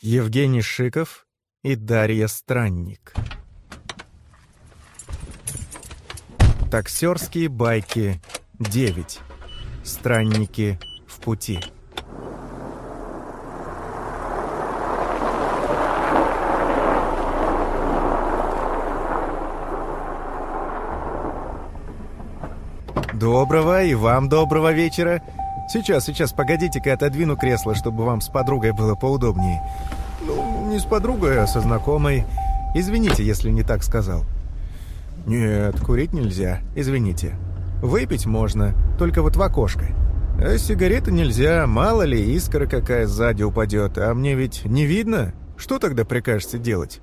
Евгений Шиков и Дарья Странник. Таксерские байки 9. Странники в пути. Доброго и вам доброго вечера. Сейчас, сейчас, погодите-ка, отодвину кресло, чтобы вам с подругой было поудобнее. Ну, не с подругой, а со знакомой. Извините, если не так сказал. Нет, курить нельзя, извините. Выпить можно, только вот в окошко. А сигареты нельзя, мало ли, искра какая сзади упадет, а мне ведь не видно. Что тогда прикажете делать?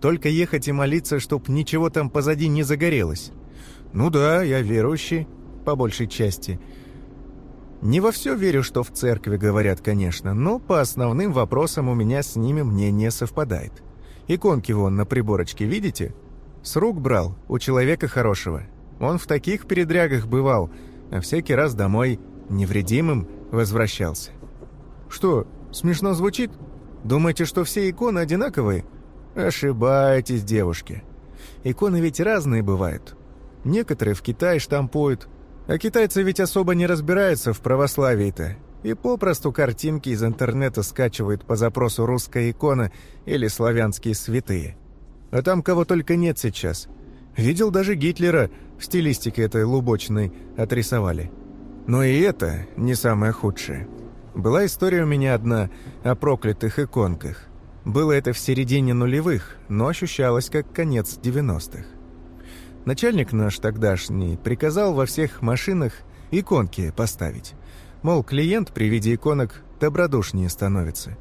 Только ехать и молиться, чтоб ничего там позади не загорелось. Ну да, я верующий, по большей части. Не во все верю, что в церкви говорят, конечно, но по основным вопросам у меня с ними мнение совпадает. Иконки вон на приборочке, видите? С рук брал, у человека хорошего. Он в таких передрягах бывал, а всякий раз домой невредимым возвращался. Что, смешно звучит? Думаете, что все иконы одинаковые? Ошибаетесь, девушки. Иконы ведь разные бывают. Некоторые в Китае штампуют, а китайцы ведь особо не разбираются в православии-то. И попросту картинки из интернета скачивают по запросу «русская икона» или «славянские святые». А там кого только нет сейчас. Видел даже Гитлера в стилистике этой лубочной отрисовали. Но и это не самое худшее. Была история у меня одна о проклятых иконках. Было это в середине нулевых, но ощущалось как конец 90-х. Начальник наш тогдашний приказал во всех машинах иконки поставить. Мол, клиент при виде иконок добродушнее становится.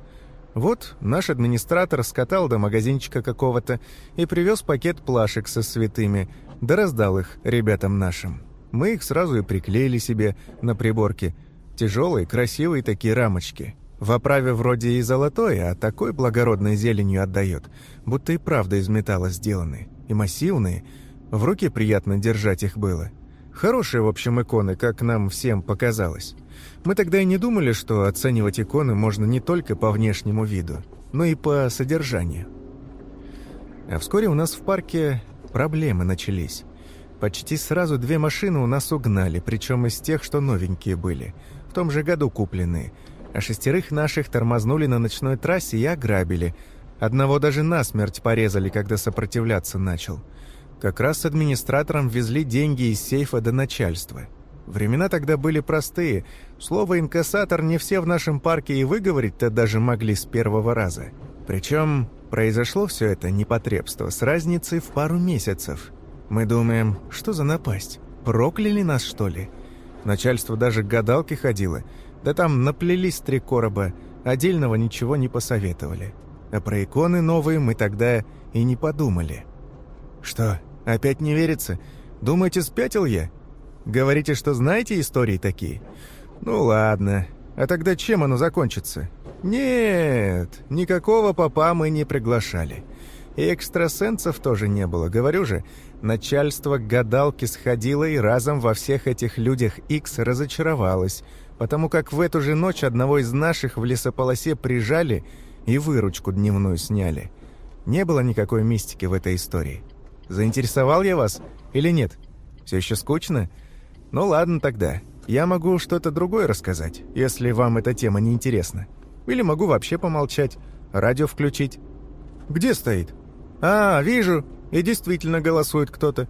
Вот наш администратор скатал до магазинчика какого-то и привез пакет плашек со святыми, да раздал их ребятам нашим. Мы их сразу и приклеили себе на приборке. Тяжелые, красивые такие рамочки. В оправе вроде и золотое, а такой благородной зеленью отдает, будто и правда из металла сделаны. И массивные – в руке приятно держать их было. Хорошие, в общем, иконы, как нам всем показалось. Мы тогда и не думали, что оценивать иконы можно не только по внешнему виду, но и по содержанию. А вскоре у нас в парке проблемы начались. Почти сразу две машины у нас угнали, причем из тех, что новенькие были, в том же году купленные, а шестерых наших тормознули на ночной трассе и ограбили. Одного даже насмерть порезали, когда сопротивляться начал – как раз администратором везли деньги из сейфа до начальства. Времена тогда были простые. Слово «инкассатор» не все в нашем парке и выговорить-то даже могли с первого раза. Причем произошло все это непотребство с разницей в пару месяцев. Мы думаем, что за напасть? Прокляли нас, что ли? Начальство даже к гадалке ходило. Да там наплелись три короба, отдельного ничего не посоветовали. А про иконы новые мы тогда и не подумали. «Что, опять не верится? Думаете, спятил я? Говорите, что знаете истории такие? Ну ладно. А тогда чем оно закончится? Нет, никакого папа мы не приглашали. И экстрасенсов тоже не было, говорю же. Начальство к гадалке сходило и разом во всех этих людях Икс разочаровалось, потому как в эту же ночь одного из наших в лесополосе прижали и выручку дневную сняли. Не было никакой мистики в этой истории. Заинтересовал я вас или нет? Все еще скучно? Ну ладно тогда. Я могу что-то другое рассказать, если вам эта тема не интересна. Или могу вообще помолчать, радио включить. Где стоит? А, вижу. И действительно голосует кто-то.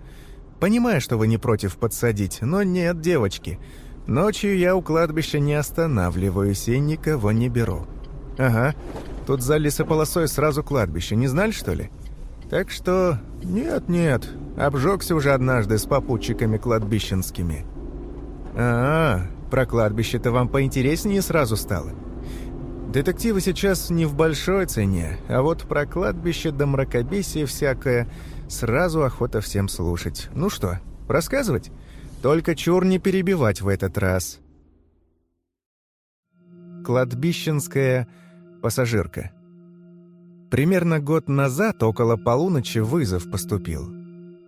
Понимаю, что вы не против подсадить, но нет, девочки. Ночью я у кладбища не останавливаюсь и никого не беру. Ага, тут за лесополосой сразу кладбище, не знали, что ли? Так что нет-нет, обжегся уже однажды с попутчиками кладбищенскими. А, -а про кладбище-то вам поинтереснее сразу стало. Детективы сейчас не в большой цене, а вот про кладбище да мракобесие всякое сразу охота всем слушать. Ну что, рассказывать? Только чур не перебивать в этот раз. Кладбищенская пассажирка. Примерно год назад, около полуночи, вызов поступил.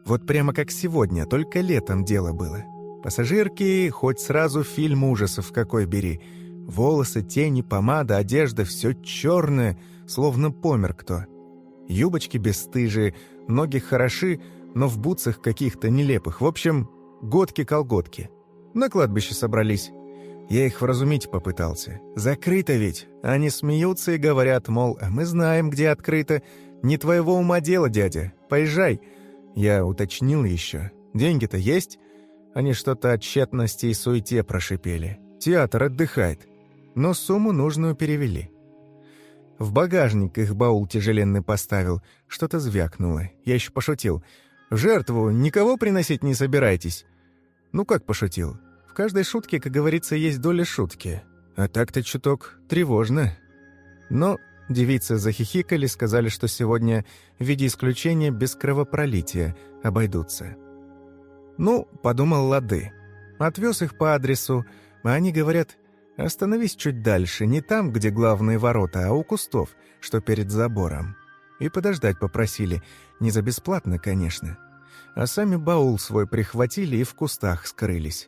Вот прямо как сегодня, только летом дело было. Пассажирки, хоть сразу фильм ужасов какой бери. Волосы, тени, помада, одежда — все черное, словно помер кто. Юбочки бесстыжие, ноги хороши, но в бутсах каких-то нелепых. В общем, годки-колготки. На кладбище собрались. Я их вразумить попытался. Закрыто ведь. Они смеются и говорят, мол, а мы знаем, где открыто. Не твоего ума дело, дядя. Поезжай. Я уточнил еще. Деньги-то есть? Они что-то о тщетности и суете прошипели. Театр отдыхает. Но сумму нужную перевели. В багажник их баул тяжеленный поставил. Что-то звякнуло. Я еще пошутил. В жертву никого приносить не собираетесь? Ну как пошутил? Каждой шутке, как говорится, есть доля шутки. А так-то чуток тревожно. Но девицы захихикали, сказали, что сегодня в виде исключения без кровопролития обойдутся. Ну, подумал лады. Отвез их по адресу, а они говорят, остановись чуть дальше, не там, где главные ворота, а у кустов, что перед забором. И подождать попросили, не за бесплатно, конечно. А сами баул свой прихватили и в кустах скрылись.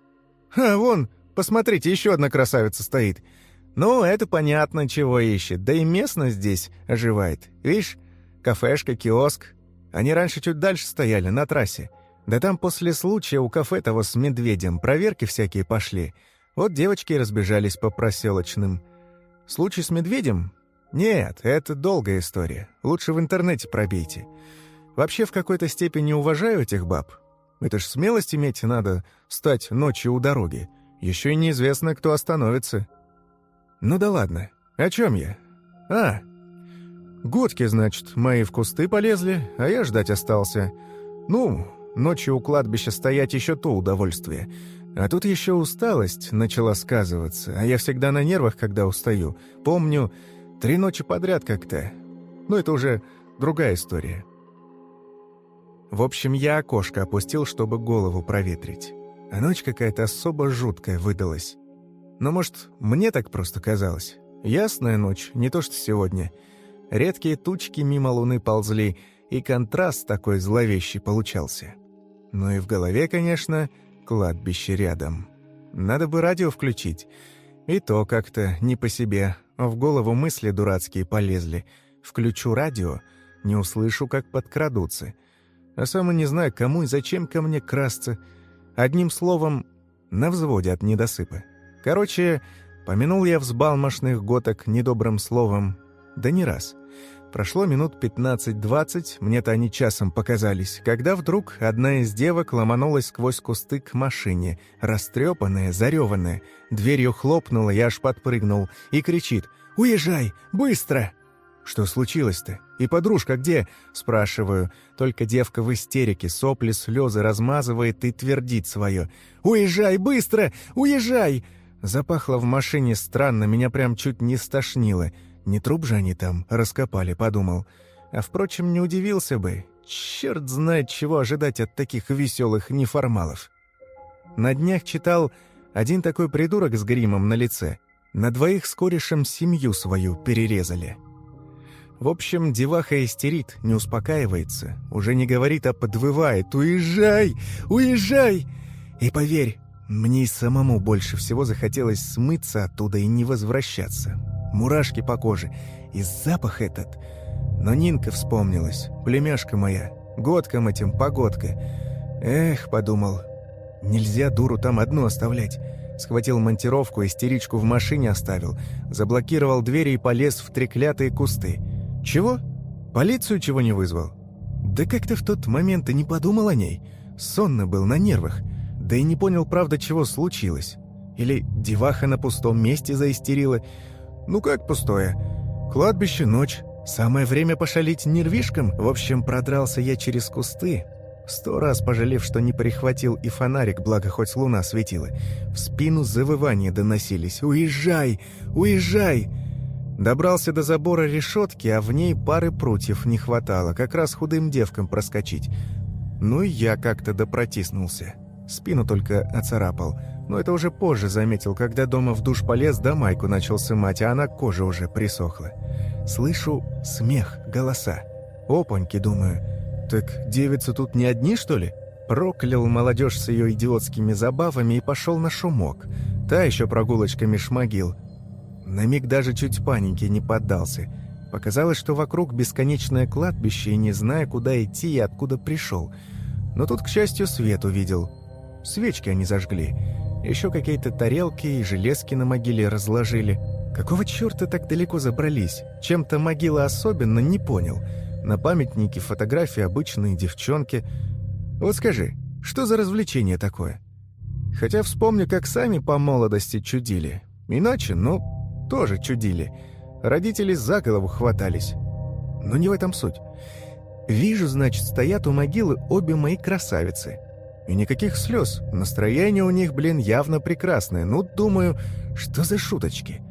«А, вон, посмотрите, еще одна красавица стоит. Ну, это понятно, чего ищет. Да и местность здесь оживает. Видишь, кафешка, киоск. Они раньше чуть дальше стояли, на трассе. Да там после случая у кафе того с медведем проверки всякие пошли. Вот девочки разбежались по проселочным. Случай с медведем? Нет, это долгая история. Лучше в интернете пробейте. Вообще в какой-то степени уважаю этих баб. Это ж смелость иметь надо стать ночью у дороги. Еще и неизвестно, кто остановится. Ну да ладно. О чем я? А, годки, значит, мои в кусты полезли, а я ждать остался. Ну, ночью у кладбища стоять еще то удовольствие. А тут еще усталость начала сказываться, а я всегда на нервах, когда устаю. Помню, три ночи подряд как-то. Но это уже другая история. В общем, я окошко опустил, чтобы голову проветрить. А ночь какая-то особо жуткая выдалась. Но, может, мне так просто казалось. Ясная ночь, не то что сегодня. Редкие тучки мимо луны ползли, и контраст такой зловещий получался. Ну и в голове, конечно, кладбище рядом. Надо бы радио включить. И то как-то не по себе. В голову мысли дурацкие полезли. Включу радио, не услышу, как подкрадутся — а сам и не знаю, кому и зачем ко мне красться. Одним словом, на взводе от недосыпа. Короче, помянул я взбалмошных готок недобрым словом. Да не раз. Прошло минут 15-20, мне-то они часом показались, когда вдруг одна из девок ломанулась сквозь кусты к машине, растрепанная, зареванная. Дверью хлопнула, я аж подпрыгнул, и кричит «Уезжай! Быстро!» «Что случилось-то? И подружка где?» — спрашиваю. Только девка в истерике, сопли, слезы размазывает и твердит свое. «Уезжай, быстро! Уезжай!» Запахло в машине странно, меня прям чуть не стошнило. Не труп же они там раскопали, подумал. А впрочем, не удивился бы. Черт знает, чего ожидать от таких веселых неформалов. На днях читал один такой придурок с гримом на лице. На двоих с корешем семью свою перерезали. В общем, деваха истерит, не успокаивается, уже не говорит, а подвывает «Уезжай! Уезжай!» И поверь, мне самому больше всего захотелось смыться оттуда и не возвращаться. Мурашки по коже. И запах этот. Но Нинка вспомнилась, племяшка моя, годкам этим погодка. Эх, подумал, нельзя дуру там одну оставлять. Схватил монтировку, истеричку в машине оставил, заблокировал двери и полез в треклятые кусты. «Чего? Полицию чего не вызвал?» «Да как-то в тот момент и не подумал о ней. Сонно был, на нервах. Да и не понял, правда, чего случилось. Или деваха на пустом месте заистерила. Ну как пустое? Кладбище, ночь. Самое время пошалить нервишком. В общем, продрался я через кусты. Сто раз пожалев, что не прихватил и фонарик, благо хоть луна светила. В спину завывания доносились. «Уезжай! Уезжай!» Добрался до забора решетки, а в ней пары прутьев не хватало, как раз худым девкам проскочить. Ну и я как-то допротиснулся. Спину только оцарапал. Но это уже позже заметил, когда дома в душ полез, да майку начал сымать, а она кожа уже присохла. Слышу смех, голоса. Опаньки, думаю. Так девицы тут не одни, что ли? Проклял молодежь с ее идиотскими забавами и пошел на шумок. Та еще прогулочками шмогил. На миг даже чуть паники не поддался. Показалось, что вокруг бесконечное кладбище, и не зная, куда идти и откуда пришел. Но тут, к счастью, свет увидел. Свечки они зажгли. Еще какие-то тарелки и железки на могиле разложили. Какого черта так далеко забрались? Чем-то могила особенно не понял. На памятнике фотографии обычные девчонки. Вот скажи, что за развлечение такое? Хотя вспомню, как сами по молодости чудили. Иначе, ну, тоже чудили. Родители за голову хватались. Но не в этом суть. Вижу, значит, стоят у могилы обе мои красавицы. И никаких слез. Настроение у них, блин, явно прекрасное. Ну, думаю, что за шуточки?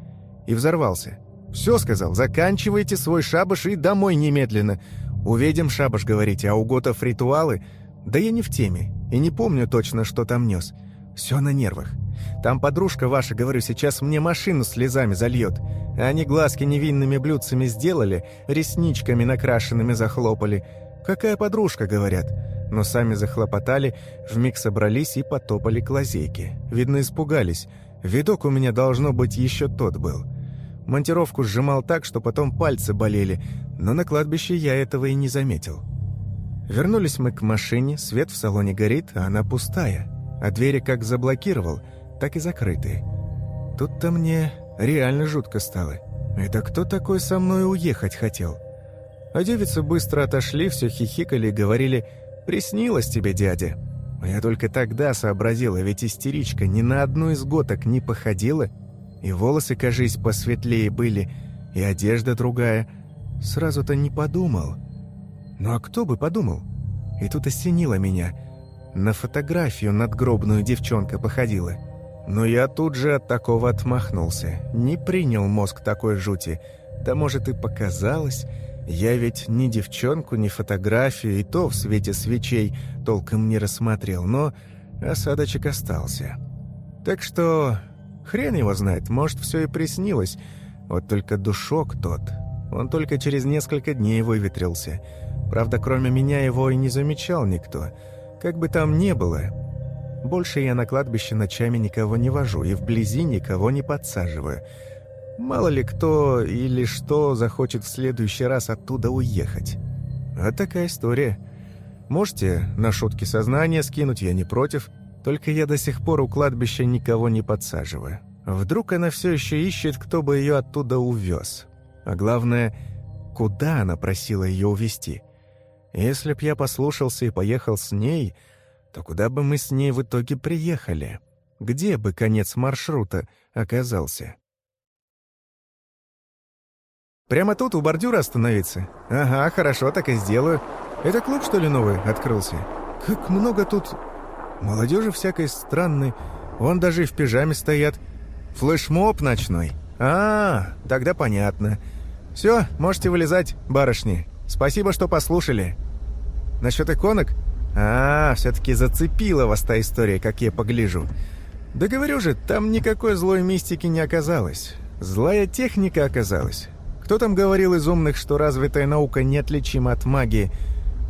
И взорвался. «Все, — сказал, — заканчивайте свой шабаш и домой немедленно. Увидим шабаш, говорите, а у готов ритуалы? Да я не в теме, и не помню точно, что там нес. Все на нервах. Там подружка ваша, говорю, сейчас мне машину слезами зальет. Они глазки невинными блюдцами сделали, ресничками накрашенными захлопали. Какая подружка, говорят. Но сами захлопотали, вмиг собрались и потопали к лазейке. Видно, испугались. Видок у меня, должно быть, еще тот был. Монтировку сжимал так, что потом пальцы болели, но на кладбище я этого и не заметил. Вернулись мы к машине, свет в салоне горит, а она пустая. А двери как заблокировал, так и закрыты. Тут-то мне реально жутко стало. Это кто такой со мной уехать хотел? А девицы быстро отошли, все хихикали и говорили «Приснилось тебе, дядя». А я только тогда сообразила, ведь истеричка ни на одну из готок не походила, и волосы, кажись, посветлее были, и одежда другая. Сразу-то не подумал. Ну а кто бы подумал? И тут осенило меня. На фотографию надгробную девчонка походила. Но я тут же от такого отмахнулся. Не принял мозг такой жути. Да может и показалось. Я ведь ни девчонку, ни фотографию, и то в свете свечей толком не рассмотрел, но осадочек остался. Так что хрен его знает, может, все и приснилось. Вот только душок тот, он только через несколько дней выветрился. Правда, кроме меня его и не замечал никто. Как бы там ни было, больше я на кладбище ночами никого не вожу и вблизи никого не подсаживаю. Мало ли кто или что захочет в следующий раз оттуда уехать. А такая история. Можете на шутки сознания скинуть, я не против. Только я до сих пор у кладбища никого не подсаживаю. Вдруг она все еще ищет, кто бы ее оттуда увез. А главное, куда она просила ее увезти. Если б я послушался и поехал с ней, то куда бы мы с ней в итоге приехали? Где бы конец маршрута оказался? Прямо тут, у бордюра остановиться? Ага, хорошо, так и сделаю. Это клуб, что ли, новый открылся? Как много тут... Молодежи всякой странной. Вон даже и в пижаме стоят. Флешмоб ночной. А, тогда понятно. Все, можете вылезать, барышни. Спасибо, что послушали. Насчет иконок? А, все-таки зацепила вас та история, как я погляжу. Да говорю же, там никакой злой мистики не оказалось. Злая техника оказалась. Кто там говорил из умных, что развитая наука неотличима от магии?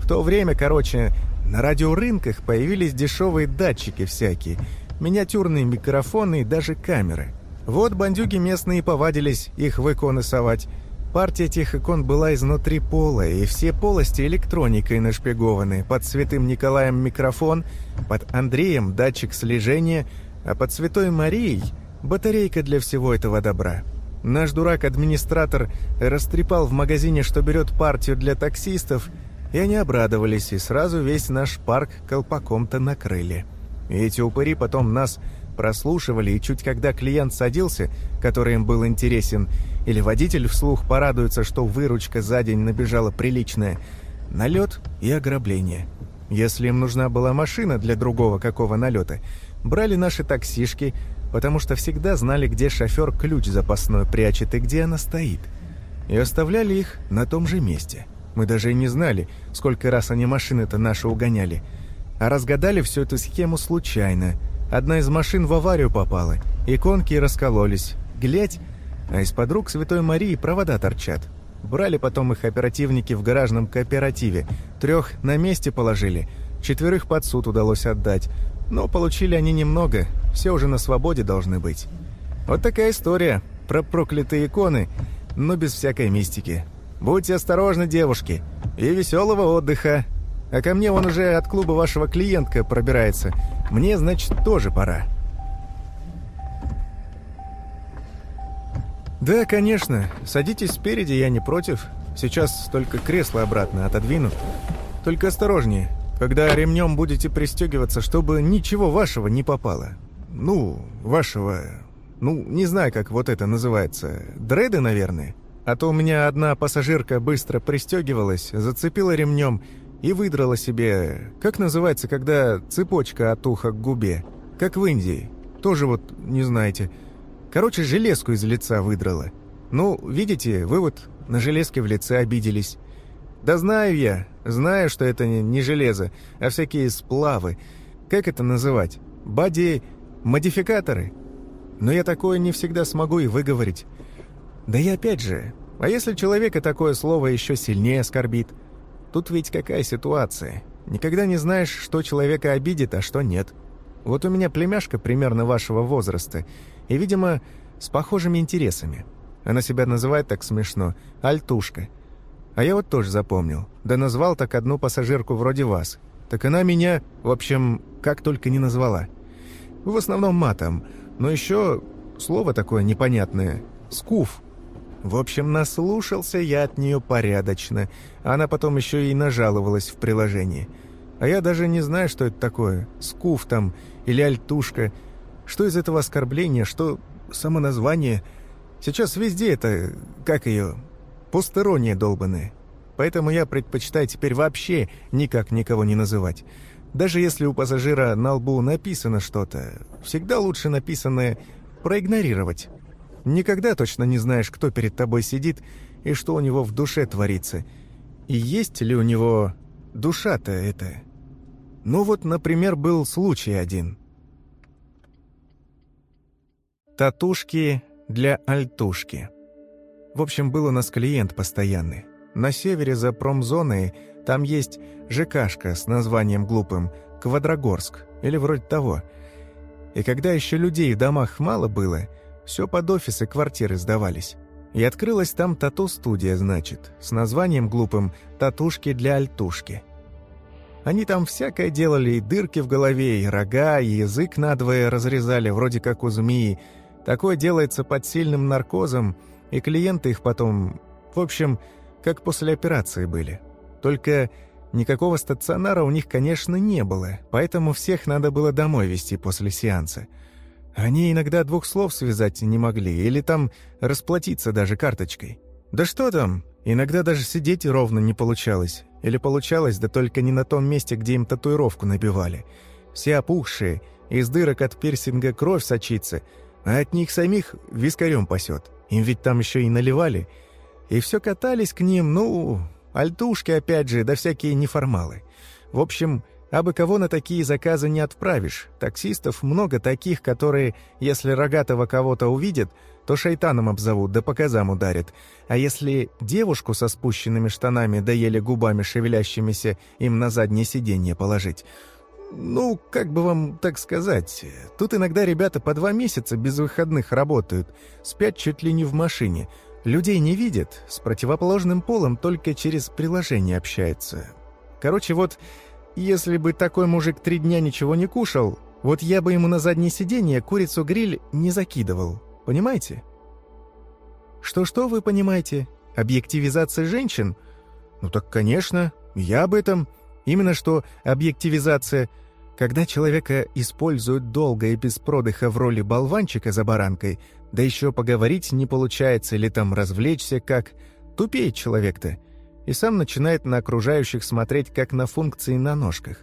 В то время, короче, на радиорынках появились дешевые датчики всякие, миниатюрные микрофоны и даже камеры. Вот бандюги местные повадились их в иконы совать. Партия этих икон была изнутри пола, и все полости электроникой нашпигованы. Под Святым Николаем микрофон, под Андреем датчик слежения, а под Святой Марией батарейка для всего этого добра. Наш дурак-администратор растрепал в магазине, что берет партию для таксистов, и они обрадовались, и сразу весь наш парк колпаком-то накрыли. И эти упыри потом нас прослушивали, и чуть когда клиент садился, который им был интересен, или водитель вслух порадуется, что выручка за день набежала приличная, налет и ограбление. Если им нужна была машина для другого какого налета, брали наши таксишки, потому что всегда знали, где шофер ключ запасной прячет и где она стоит. И оставляли их на том же месте. Мы даже и не знали, сколько раз они машины-то наши угоняли. А разгадали всю эту схему случайно – Одна из машин в аварию попала, иконки раскололись. Глядь, а из-под рук Святой Марии провода торчат. Брали потом их оперативники в гаражном кооперативе. Трех на месте положили, четверых под суд удалось отдать. Но получили они немного, все уже на свободе должны быть. Вот такая история. про проклятые иконы, но без всякой мистики. Будьте осторожны, девушки, и веселого отдыха. А ко мне он уже от клуба вашего клиентка пробирается. Мне, значит, тоже пора». «Да, конечно. Садитесь спереди, я не против. Сейчас только кресло обратно отодвину. Только осторожнее, когда ремнем будете пристегиваться, чтобы ничего вашего не попало. Ну, вашего... Ну, не знаю, как вот это называется. Дреды, наверное. А то у меня одна пассажирка быстро пристегивалась, зацепила ремнем и выдрала себе... Как называется, когда цепочка от уха к губе? Как в Индии. Тоже вот не знаете. Короче, железку из лица выдрала. Ну, видите, вы вот на железке в лице обиделись. Да знаю я, знаю, что это не железо, а всякие сплавы. Как это называть? Бади-модификаторы? Но я такое не всегда смогу и выговорить. Да и опять же, а если человека такое слово еще сильнее оскорбит? Тут ведь какая ситуация? Никогда не знаешь, что человека обидит, а что нет. Вот у меня племяшка примерно вашего возраста, и, видимо, с похожими интересами. Она себя называет так смешно «Альтушка». А я вот тоже запомнил. Да назвал так одну пассажирку вроде вас. Так она меня, в общем, как только не назвала. В основном матом, но еще слово такое непонятное «скуф». В общем, наслушался я от нее порядочно. Она потом еще и нажаловалась в приложении. А я даже не знаю, что это такое. Скуф там или альтушка. Что из этого оскорбления, что само название. Сейчас везде это, как ее, пустерония долбанная. Поэтому я предпочитаю теперь вообще никак никого не называть. Даже если у пассажира на лбу написано что-то, всегда лучше написанное проигнорировать. Никогда точно не знаешь, кто перед тобой сидит и что у него в душе творится. И есть ли у него душа-то это. Ну вот, например, был случай один. Татушки для альтушки. В общем, был у нас клиент постоянный. На севере за промзоной там есть ЖКшка с названием глупым «Квадрогорск» или вроде того. И когда еще людей в домах мало было, все под офисы квартиры сдавались. И открылась там тату-студия, значит, с названием глупым «Татушки для альтушки». Они там всякое делали, и дырки в голове, и рога, и язык надвое разрезали, вроде как у змеи. Такое делается под сильным наркозом, и клиенты их потом... В общем, как после операции были. Только никакого стационара у них, конечно, не было, поэтому всех надо было домой везти после сеанса. Они иногда двух слов связать не могли, или там расплатиться даже карточкой. Да что там, иногда даже сидеть ровно не получалось. Или получалось, да только не на том месте, где им татуировку набивали. Все опухшие, из дырок от пирсинга кровь сочится, а от них самих вискарем пасет. Им ведь там еще и наливали – и все катались к ним, ну, альтушки опять же, да всякие неформалы. В общем, абы кого на такие заказы не отправишь. Таксистов много таких, которые, если рогатого кого-то увидят, то шайтаном обзовут, да по казам ударят. А если девушку со спущенными штанами да еле губами шевелящимися им на заднее сиденье положить... Ну, как бы вам так сказать, тут иногда ребята по два месяца без выходных работают, спят чуть ли не в машине, Людей не видят, с противоположным полом только через приложение общается. Короче, вот, если бы такой мужик три дня ничего не кушал, вот я бы ему на заднее сиденье курицу-гриль не закидывал. Понимаете? Что-что вы понимаете? Объективизация женщин? Ну так, конечно, я об этом. Именно что объективизация. Когда человека используют долго и без продыха в роли болванчика за баранкой – да еще поговорить не получается или там развлечься как. Тупеет человек-то. И сам начинает на окружающих смотреть как на функции на ножках.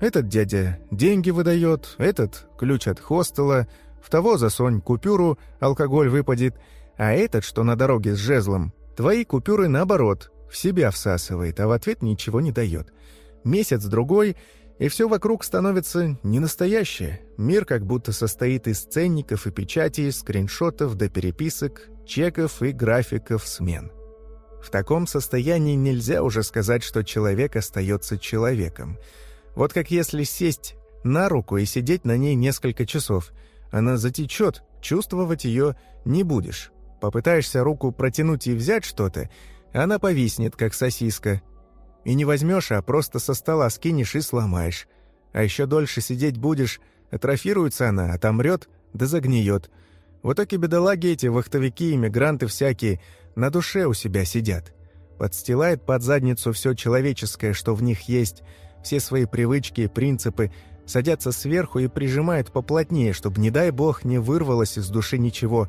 Этот дядя деньги выдает, этот ключ от хостела, в того засонь купюру, алкоголь выпадет, а этот, что на дороге с жезлом, твои купюры наоборот, в себя всасывает, а в ответ ничего не дает. Месяц-другой — и все вокруг становится ненастоящее. Мир как будто состоит из ценников и печатей, скриншотов до переписок, чеков и графиков смен. В таком состоянии нельзя уже сказать, что человек остается человеком. Вот как если сесть на руку и сидеть на ней несколько часов. Она затечет, чувствовать ее не будешь. Попытаешься руку протянуть и взять что-то, она повиснет, как сосиска. И не возьмешь, а просто со стола скинешь и сломаешь. А еще дольше сидеть будешь, атрофируется она, отомрет, да загниет. Вот так и бедолаги эти, вахтовики, иммигранты всякие, на душе у себя сидят. Подстилает под задницу все человеческое, что в них есть, все свои привычки и принципы, садятся сверху и прижимают поплотнее, чтобы, не дай бог, не вырвалось из души ничего,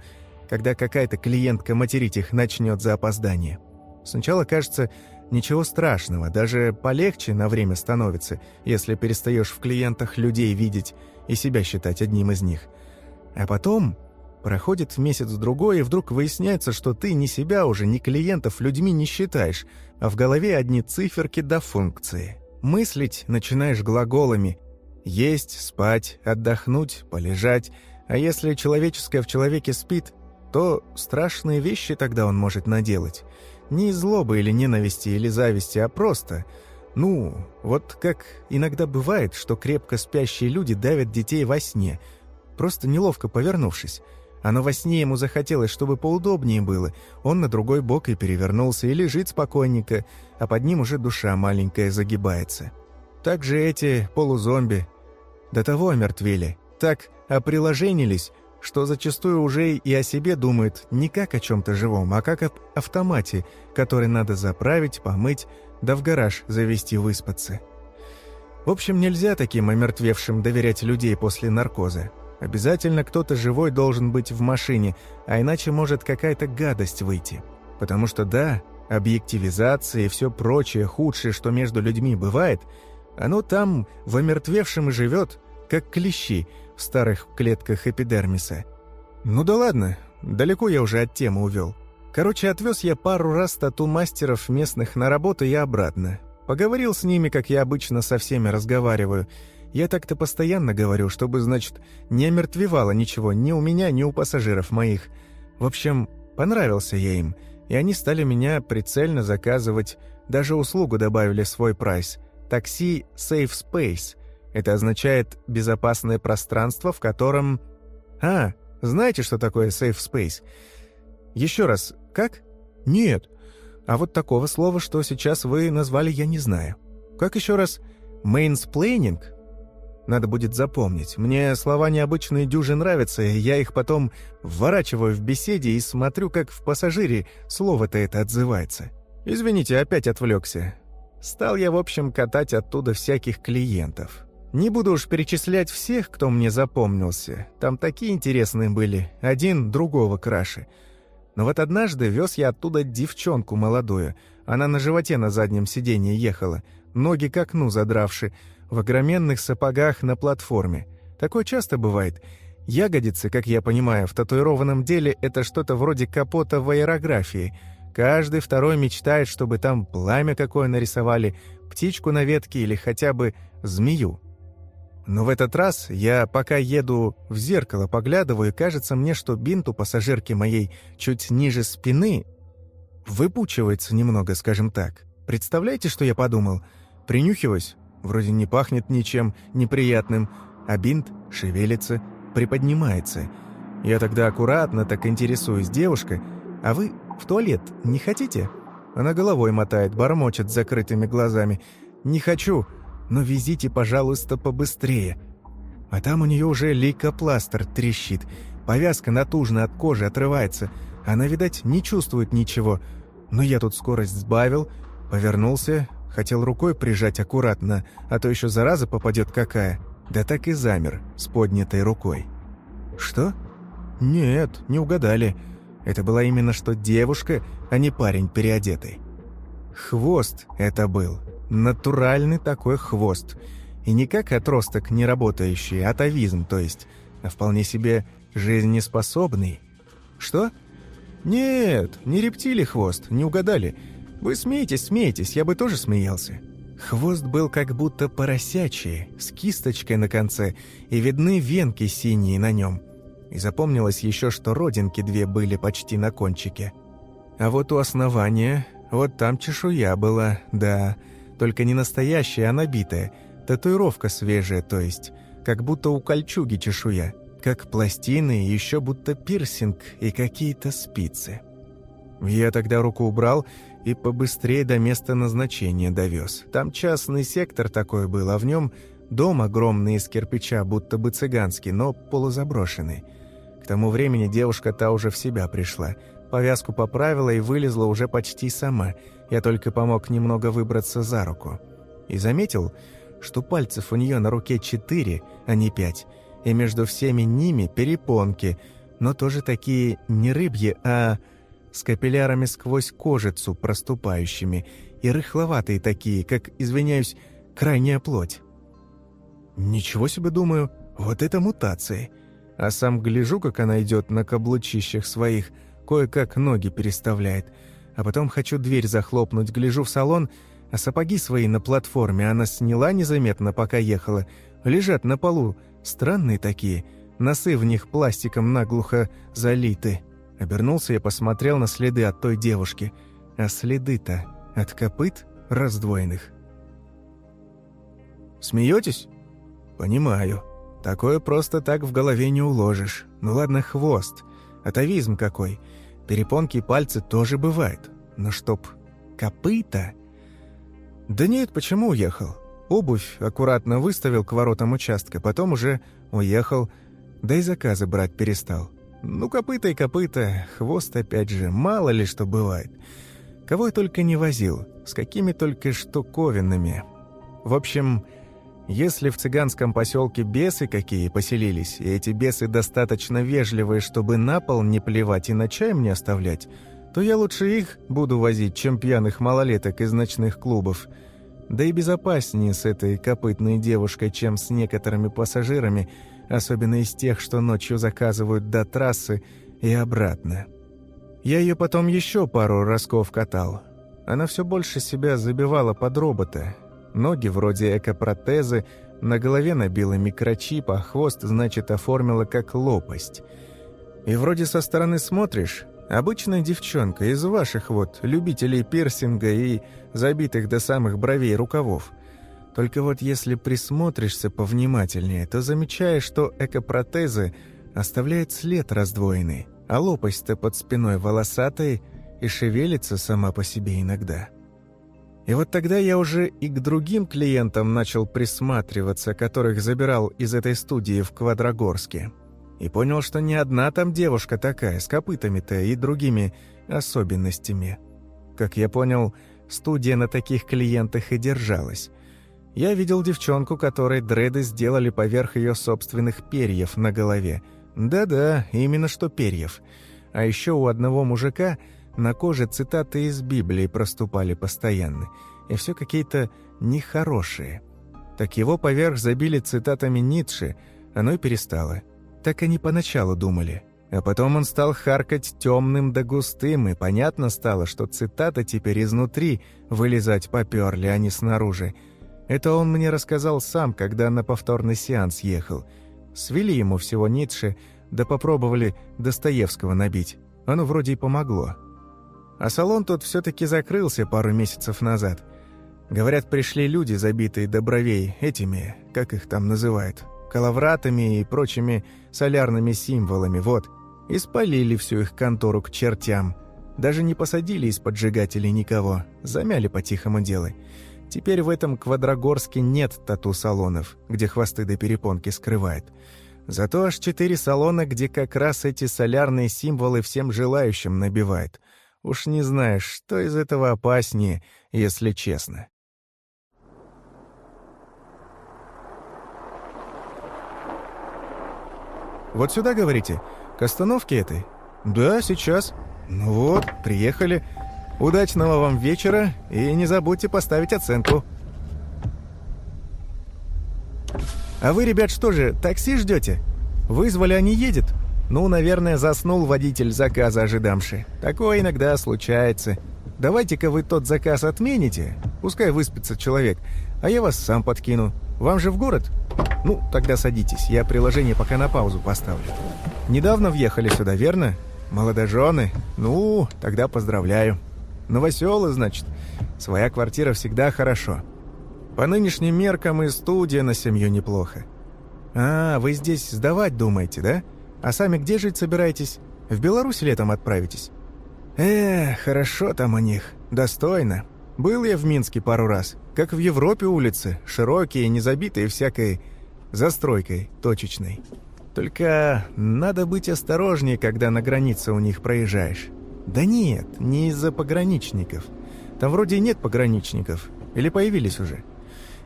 когда какая-то клиентка материть их начнет за опоздание. Сначала кажется, ничего страшного, даже полегче на время становится, если перестаешь в клиентах людей видеть и себя считать одним из них. А потом проходит месяц-другой, и вдруг выясняется, что ты ни себя уже, ни клиентов людьми не считаешь, а в голове одни циферки до функции. Мыслить начинаешь глаголами «есть», «спать», «отдохнуть», «полежать», а если человеческое в человеке спит, то страшные вещи тогда он может наделать. Не из злобы или ненависти или зависти, а просто... Ну, вот как иногда бывает, что крепко спящие люди давят детей во сне, просто неловко повернувшись. А но во сне ему захотелось, чтобы поудобнее было. Он на другой бок и перевернулся, и лежит спокойненько, а под ним уже душа маленькая загибается. Так же эти полузомби. До того омертвели. Так оприложенились, что зачастую уже и о себе думают не как о чем-то живом, а как об автомате, который надо заправить, помыть, да в гараж завести выспаться. В общем, нельзя таким омертвевшим доверять людей после наркоза. Обязательно кто-то живой должен быть в машине, а иначе может какая-то гадость выйти. Потому что да, объективизация и все прочее худшее, что между людьми бывает, оно там в омертвевшем живет, как клещи в старых клетках эпидермиса. Ну да ладно, далеко я уже от темы увел. Короче, отвез я пару раз тату-мастеров местных на работу и обратно. Поговорил с ними, как я обычно со всеми разговариваю – я так-то постоянно говорю, чтобы, значит, не омертвевало ничего ни у меня, ни у пассажиров моих. В общем, понравился я им, и они стали меня прицельно заказывать, даже услугу добавили свой прайс. Такси Safe Space. Это означает «безопасное пространство», в котором... А, знаете, что такое Safe Space? Еще раз, как? Нет. А вот такого слова, что сейчас вы назвали, я не знаю. Как еще раз? Mansplaining? Надо будет запомнить. Мне слова необычные дюже нравятся, и я их потом вворачиваю в беседе и смотрю, как в пассажире слово-то это отзывается. Извините, опять отвлекся. Стал я, в общем, катать оттуда всяких клиентов. Не буду уж перечислять всех, кто мне запомнился. Там такие интересные были, один другого краше. Но вот однажды вез я оттуда девчонку молодую. Она на животе на заднем сиденье ехала, ноги к окну задравши, в огроменных сапогах на платформе. Такое часто бывает. Ягодицы, как я понимаю, в татуированном деле это что-то вроде капота в аэрографии. Каждый второй мечтает, чтобы там пламя какое нарисовали, птичку на ветке или хотя бы змею. Но в этот раз я, пока еду, в зеркало поглядываю, и кажется мне, что бинт у пассажирки моей чуть ниже спины выпучивается немного, скажем так. Представляете, что я подумал? Принюхиваюсь, Вроде не пахнет ничем неприятным, а бинт шевелится, приподнимается. Я тогда аккуратно так интересуюсь, девушка, а вы в туалет не хотите? Она головой мотает, бормочет с закрытыми глазами. «Не хочу, но везите, пожалуйста, побыстрее». А там у нее уже лейкопластер трещит, повязка натужно от кожи отрывается. Она, видать, не чувствует ничего. Но я тут скорость сбавил, повернулся, Хотел рукой прижать аккуратно, а то еще зараза попадет какая. Да так и замер, с поднятой рукой. «Что?» «Нет, не угадали. Это была именно что девушка, а не парень переодетый. Хвост это был. Натуральный такой хвост. И не как отросток неработающий, атовизм, то есть, а вполне себе жизнеспособный. Что? Нет, не рептилий хвост, не угадали. Вы смеетесь, смеетесь, я бы тоже смеялся. Хвост был как будто поросячий, с кисточкой на конце, и видны венки синие на нем. И запомнилось еще, что родинки две были почти на кончике. А вот у основания, вот там чешуя была, да, только не настоящая, а набитая, татуировка свежая, то есть, как будто у кольчуги чешуя. как пластины, еще будто пирсинг и какие-то спицы. Я тогда руку убрал и побыстрее до места назначения довез. Там частный сектор такой был, а в нем дом огромный из кирпича, будто бы цыганский, но полузаброшенный. К тому времени девушка та уже в себя пришла. Повязку поправила и вылезла уже почти сама. Я только помог немного выбраться за руку. И заметил, что пальцев у нее на руке четыре, а не пять, и между всеми ними перепонки, но тоже такие не рыбьи, а с капиллярами сквозь кожицу проступающими и рыхловатые такие, как, извиняюсь, крайняя плоть. Ничего себе, думаю, вот это мутации. А сам гляжу, как она идет на каблучищах своих, кое-как ноги переставляет. А потом хочу дверь захлопнуть, гляжу в салон, а сапоги свои на платформе она сняла незаметно, пока ехала. Лежат на полу, странные такие, носы в них пластиком наглухо залиты. Обернулся и посмотрел на следы от той девушки. А следы-то от копыт раздвоенных. «Смеетесь?» «Понимаю. Такое просто так в голове не уложишь. Ну ладно, хвост. Атовизм какой. Перепонки и пальцы тоже бывает. Но чтоб копыта...» «Да нет, почему уехал? Обувь аккуратно выставил к воротам участка, потом уже уехал, да и заказы брать перестал. Ну, копыта и копыта, хвост опять же, мало ли что бывает. Кого я только не возил, с какими только штуковинами. В общем, если в цыганском поселке бесы какие поселились, и эти бесы достаточно вежливые, чтобы на пол не плевать и на чай мне оставлять, то я лучше их буду возить, чем пьяных малолеток из ночных клубов. Да и безопаснее с этой копытной девушкой, чем с некоторыми пассажирами – особенно из тех, что ночью заказывают до трассы и обратно. Я ее потом еще пару разков катал. Она все больше себя забивала под робота. Ноги вроде экопротезы, на голове набила микрочип, а хвост, значит, оформила как лопасть. И вроде со стороны смотришь, обычная девчонка из ваших вот, любителей пирсинга и забитых до самых бровей рукавов. Только вот если присмотришься повнимательнее, то замечаешь, что экопротезы оставляют след раздвоенный, а лопасть-то под спиной волосатая и шевелится сама по себе иногда. И вот тогда я уже и к другим клиентам начал присматриваться, которых забирал из этой студии в Квадрогорске. И понял, что не одна там девушка такая, с копытами-то и другими особенностями. Как я понял, студия на таких клиентах и держалась. Я видел девчонку, которой дреды сделали поверх ее собственных перьев на голове. Да-да, именно что перьев. А еще у одного мужика на коже цитаты из Библии проступали постоянно. И все какие-то нехорошие. Так его поверх забили цитатами Ницше, оно и перестало. Так они поначалу думали. А потом он стал харкать темным да густым, и понятно стало, что цитата теперь изнутри вылезать поперли, а не снаружи. Это он мне рассказал сам, когда на повторный сеанс ехал. Свели ему всего Ницше, да попробовали Достоевского набить. Оно вроде и помогло. А салон тут все-таки закрылся пару месяцев назад. Говорят, пришли люди, забитые до бровей, этими, как их там называют, калавратами и прочими солярными символами, вот. И спалили всю их контору к чертям. Даже не посадили из поджигателей никого, замяли по-тихому дело. Теперь в этом Квадрогорске нет тату-салонов, где хвосты до перепонки скрывают. Зато аж четыре салона, где как раз эти солярные символы всем желающим набивают. Уж не знаешь, что из этого опаснее, если честно. «Вот сюда, говорите? К остановке этой?» «Да, сейчас». «Ну вот, приехали. Удачного вам вечера и не забудьте поставить оценку. А вы, ребят, что же, такси ждете? Вызвали, а не едет? Ну, наверное, заснул водитель заказа ожидамши. Такое иногда случается. Давайте-ка вы тот заказ отмените, пускай выспится человек, а я вас сам подкину. Вам же в город? Ну, тогда садитесь, я приложение пока на паузу поставлю. Недавно въехали сюда, верно? Молодожены? Ну, тогда поздравляю. Новоселы, значит. Своя квартира всегда хорошо. По нынешним меркам и студия на семью неплохо. «А, вы здесь сдавать думаете, да? А сами где жить собираетесь? В Беларусь летом отправитесь?» «Э, хорошо там у них. Достойно. Был я в Минске пару раз. Как в Европе улицы. Широкие, не забитые всякой застройкой точечной. Только надо быть осторожнее, когда на границе у них проезжаешь. Да нет, не из-за пограничников. Там вроде нет пограничников. Или появились уже.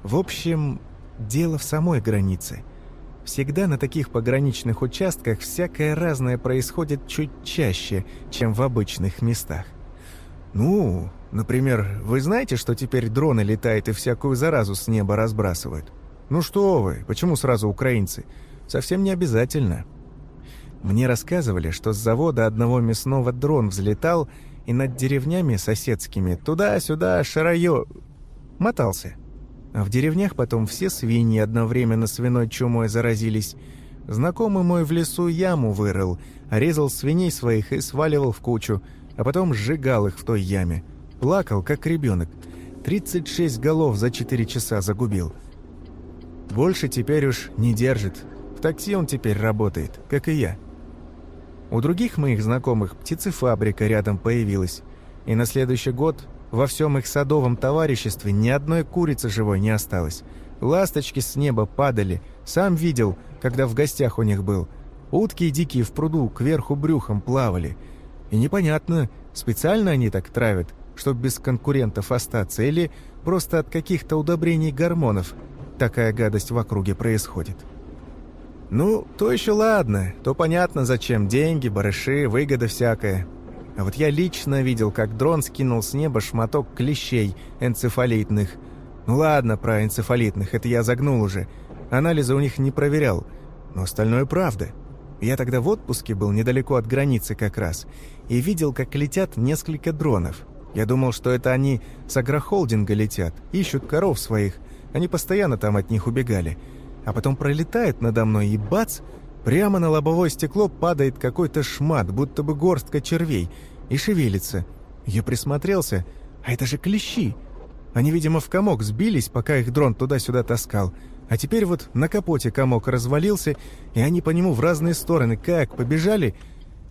В общем, дело в самой границе. Всегда на таких пограничных участках всякое разное происходит чуть чаще, чем в обычных местах. Ну, например, вы знаете, что теперь дроны летают и всякую заразу с неба разбрасывают? Ну что вы, почему сразу украинцы? Совсем не обязательно. Мне рассказывали, что с завода одного мясного дрон взлетал и над деревнями соседскими туда-сюда шараю... мотался. А в деревнях потом все свиньи одновременно свиной чумой заразились. Знакомый мой в лесу яму вырыл, резал свиней своих и сваливал в кучу, а потом сжигал их в той яме. Плакал, как ребенок. 36 голов за 4 часа загубил. Больше теперь уж не держит. В такси он теперь работает, как и я. У других моих знакомых птицефабрика рядом появилась, и на следующий год во всем их садовом товариществе ни одной курицы живой не осталось. Ласточки с неба падали, сам видел, когда в гостях у них был. Утки дикие в пруду кверху брюхом плавали. И непонятно, специально они так травят, чтобы без конкурентов остаться, или просто от каких-то удобрений гормонов такая гадость в округе происходит. Ну, то еще ладно, то понятно зачем, деньги, барыши, выгода всякая. А вот я лично видел, как дрон скинул с неба шматок клещей энцефалитных. Ну ладно, про энцефалитных, это я загнул уже. Анализы у них не проверял, но остальное правда. Я тогда в отпуске был недалеко от границы как раз, и видел, как летят несколько дронов. Я думал, что это они с агрохолдинга летят, ищут коров своих. Они постоянно там от них убегали а потом пролетает надо мной и бац, прямо на лобовое стекло падает какой-то шмат, будто бы горстка червей, и шевелится. Я присмотрелся, а это же клещи. Они, видимо, в комок сбились, пока их дрон туда-сюда таскал. А теперь вот на капоте комок развалился, и они по нему в разные стороны как побежали.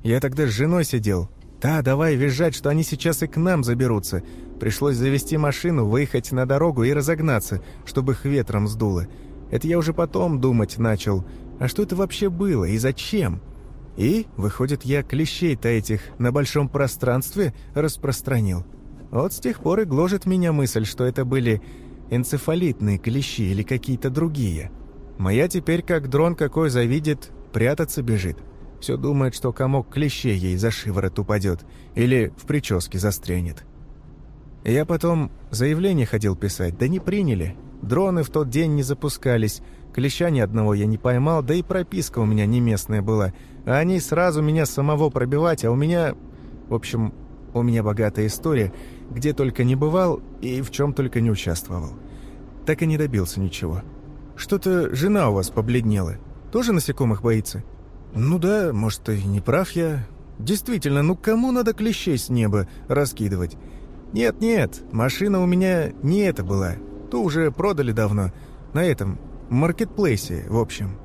Я тогда с женой сидел. Да, давай визжать, что они сейчас и к нам заберутся. Пришлось завести машину, выехать на дорогу и разогнаться, чтобы их ветром сдуло. Это я уже потом думать начал. А что это вообще было и зачем? И, выходит, я клещей-то этих на большом пространстве распространил. Вот с тех пор и гложет меня мысль, что это были энцефалитные клещи или какие-то другие. Моя теперь, как дрон какой завидит, прятаться бежит. Все думает, что комок клещей ей за шиворот упадет или в прическе застрянет. Я потом заявление ходил писать, да не приняли. Дроны в тот день не запускались. Клеща ни одного я не поймал, да и прописка у меня не местная была. А они сразу меня самого пробивать, а у меня... В общем, у меня богатая история, где только не бывал и в чем только не участвовал. Так и не добился ничего. Что-то жена у вас побледнела. Тоже насекомых боится? Ну да, может, и не прав я. Действительно, ну кому надо клещей с неба раскидывать? Нет-нет, машина у меня не эта была. Ту уже продали давно. На этом, маркетплейсе, в общем.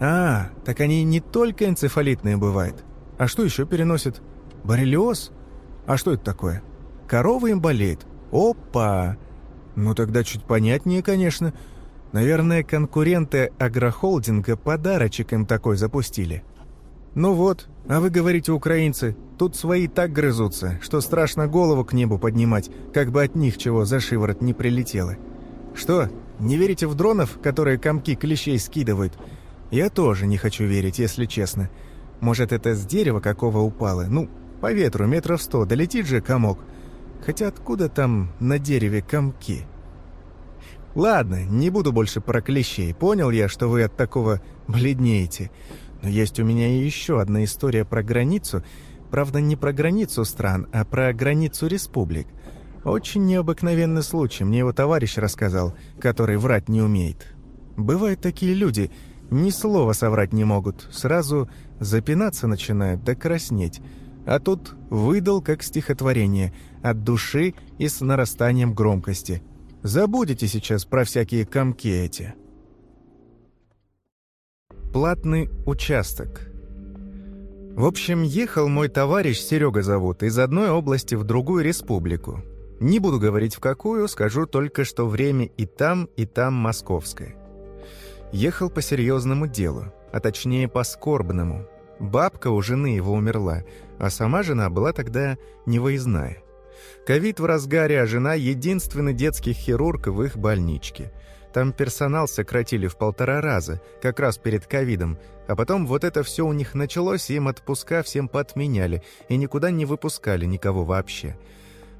А, так они не только энцефалитные бывают. А что еще переносят? Боррелиоз? А что это такое? Корова им болеет? Опа! Ну тогда чуть понятнее, конечно. Наверное, конкуренты агрохолдинга подарочек им такой запустили. Ну вот, а вы говорите, украинцы, тут свои так грызутся, что страшно голову к небу поднимать, как бы от них чего за шиворот не прилетело. Что, не верите в дронов, которые комки клещей скидывают? Я тоже не хочу верить, если честно. Может, это с дерева какого упало? Ну, по ветру метров сто, долетит же комок. Хотя откуда там на дереве комки? Ладно, не буду больше про клещей. Понял я, что вы от такого бледнеете. Но есть у меня и еще одна история про границу. Правда, не про границу стран, а про границу республик. Очень необыкновенный случай, мне его товарищ рассказал, который врать не умеет. Бывают такие люди, ни слова соврать не могут, сразу запинаться начинают, да краснеть. А тут выдал как стихотворение, от души и с нарастанием громкости. Забудете сейчас про всякие комки эти». Платный участок. В общем, ехал мой товарищ, Серега зовут, из одной области в другую республику. Не буду говорить в какую, скажу только, что время и там, и там московское. Ехал по серьезному делу, а точнее по скорбному. Бабка у жены его умерла, а сама жена была тогда невыездная. Ковид в разгаре, а жена — единственный детский хирург в их больничке — там персонал сократили в полтора раза, как раз перед ковидом, а потом вот это все у них началось, и им отпуска всем подменяли, и никуда не выпускали никого вообще.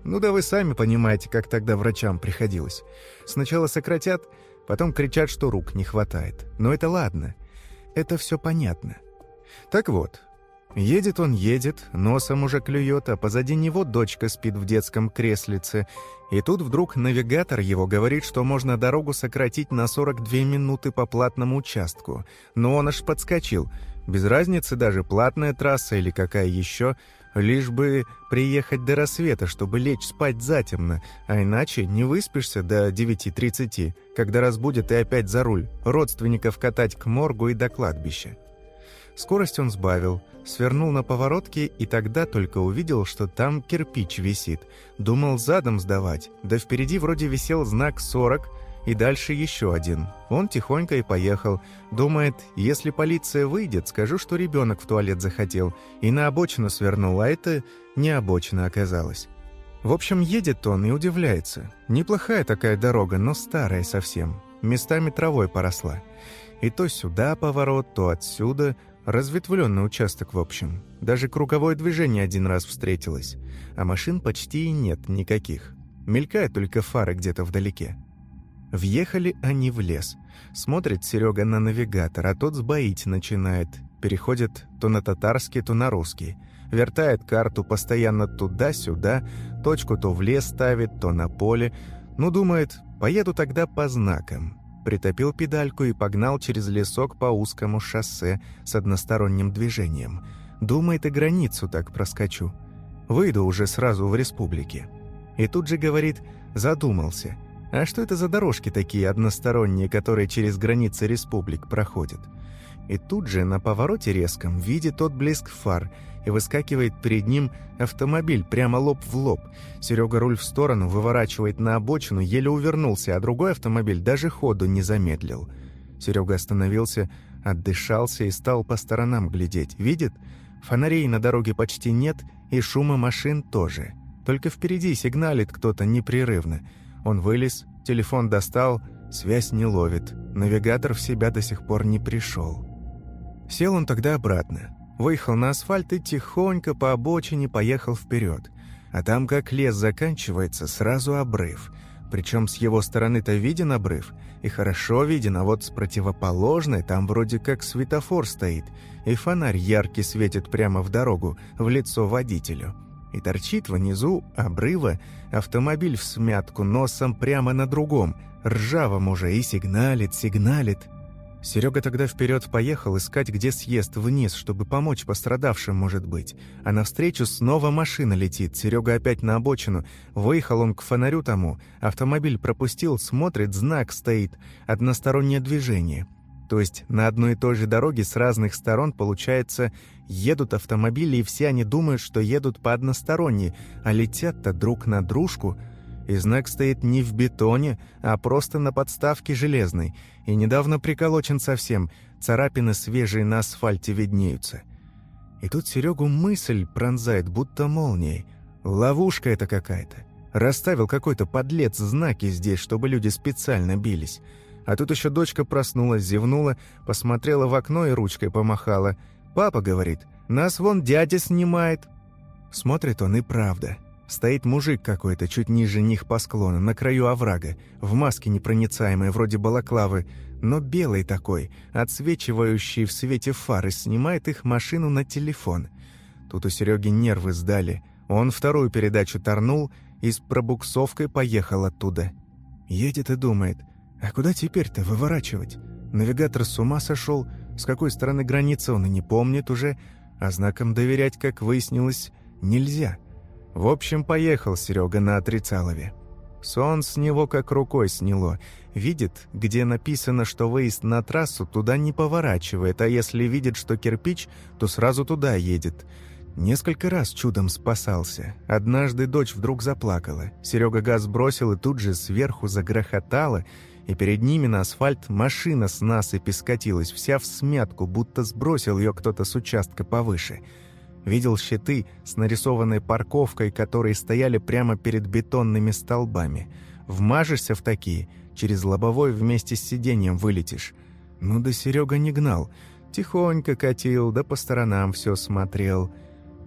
Ну да вы сами понимаете, как тогда врачам приходилось. Сначала сократят, потом кричат, что рук не хватает. Но это ладно. Это все понятно. Так вот, Едет он, едет, носом уже клюет, а позади него дочка спит в детском креслице. И тут вдруг навигатор его говорит, что можно дорогу сократить на 42 минуты по платному участку. Но он аж подскочил. Без разницы даже, платная трасса или какая еще, лишь бы приехать до рассвета, чтобы лечь спать затемно, а иначе не выспишься до 9.30, когда разбудят и опять за руль, родственников катать к моргу и до кладбища. Скорость он сбавил, свернул на поворотке и тогда только увидел, что там кирпич висит. Думал задом сдавать, да впереди вроде висел знак 40 и дальше еще один. Он тихонько и поехал. Думает, если полиция выйдет, скажу, что ребенок в туалет захотел. И на обочину свернул, а это не обочина оказалась. В общем, едет он и удивляется. Неплохая такая дорога, но старая совсем. Местами травой поросла. И то сюда поворот, то отсюда – Разветвленный участок, в общем. Даже круговое движение один раз встретилось. А машин почти и нет никаких. Мелькают только фары где-то вдалеке. Въехали они в лес. Смотрит Серега на навигатор, а тот сбоить начинает. Переходит то на татарский, то на русский. Вертает карту постоянно туда-сюда, точку то в лес ставит, то на поле. Ну, думает, поеду тогда по знакам притопил педальку и погнал через лесок по узкому шоссе с односторонним движением. Думает, и границу так проскочу. Выйду уже сразу в республике. И тут же говорит, задумался. А что это за дорожки такие односторонние, которые через границы республик проходят? И тут же на повороте резком видит отблеск фар – и выскакивает перед ним автомобиль прямо лоб в лоб. Серега руль в сторону, выворачивает на обочину, еле увернулся, а другой автомобиль даже ходу не замедлил. Серега остановился, отдышался и стал по сторонам глядеть. Видит? Фонарей на дороге почти нет, и шума машин тоже. Только впереди сигналит кто-то непрерывно. Он вылез, телефон достал, связь не ловит. Навигатор в себя до сих пор не пришел. Сел он тогда обратно. Выехал на асфальт и тихонько по обочине поехал вперед. А там, как лес заканчивается, сразу обрыв. Причем с его стороны-то виден обрыв, и хорошо виден, а вот с противоположной там вроде как светофор стоит, и фонарь яркий светит прямо в дорогу, в лицо водителю. И торчит внизу обрыва автомобиль в смятку носом прямо на другом, ржавом уже, и сигналит, сигналит. Серега тогда вперед поехал искать, где съезд вниз, чтобы помочь пострадавшим, может быть. А навстречу снова машина летит. Серега опять на обочину. Выехал он к фонарю тому. Автомобиль пропустил, смотрит, знак стоит. Одностороннее движение. То есть на одной и той же дороге с разных сторон, получается, едут автомобили, и все они думают, что едут по односторонней, а летят-то друг на дружку – и знак стоит не в бетоне, а просто на подставке железной, и недавно приколочен совсем, царапины свежие на асфальте виднеются. И тут Серегу мысль пронзает, будто молнией. Ловушка это какая-то. Расставил какой-то подлец знаки здесь, чтобы люди специально бились. А тут еще дочка проснулась, зевнула, посмотрела в окно и ручкой помахала. «Папа, — говорит, — нас вон дядя снимает». Смотрит он и правда. Стоит мужик какой-то чуть ниже них по склону, на краю оврага, в маске непроницаемой, вроде балаклавы, но белый такой, отсвечивающий в свете фары, снимает их машину на телефон. Тут у Сереги нервы сдали. Он вторую передачу торнул и с пробуксовкой поехал оттуда. Едет и думает, а куда теперь-то выворачивать? Навигатор с ума сошел, с какой стороны границы он и не помнит уже, а знаком доверять, как выяснилось, нельзя — в общем, поехал Серега на Отрицалове. Сон с него как рукой сняло. Видит, где написано, что выезд на трассу, туда не поворачивает, а если видит, что кирпич, то сразу туда едет. Несколько раз чудом спасался. Однажды дочь вдруг заплакала. Серега газ бросил и тут же сверху загрохотала, и перед ними на асфальт машина с насыпи скатилась, вся в смятку, будто сбросил ее кто-то с участка повыше. Видел щиты с нарисованной парковкой, которые стояли прямо перед бетонными столбами. Вмажешься в такие, через лобовой вместе с сиденьем вылетишь. Ну да Серега не гнал. Тихонько катил, да по сторонам все смотрел.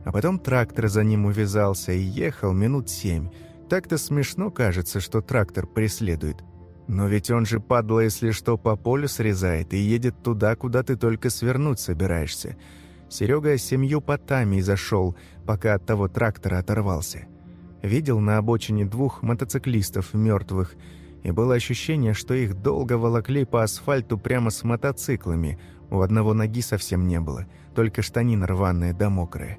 А потом трактор за ним увязался и ехал минут семь. Так-то смешно кажется, что трактор преследует. Но ведь он же, падла, если что, по полю срезает и едет туда, куда ты только свернуть собираешься. Серега семью потами зашел, пока от того трактора оторвался. Видел на обочине двух мотоциклистов мертвых, и было ощущение, что их долго волокли по асфальту прямо с мотоциклами. У одного ноги совсем не было, только штанина рваная да мокрая.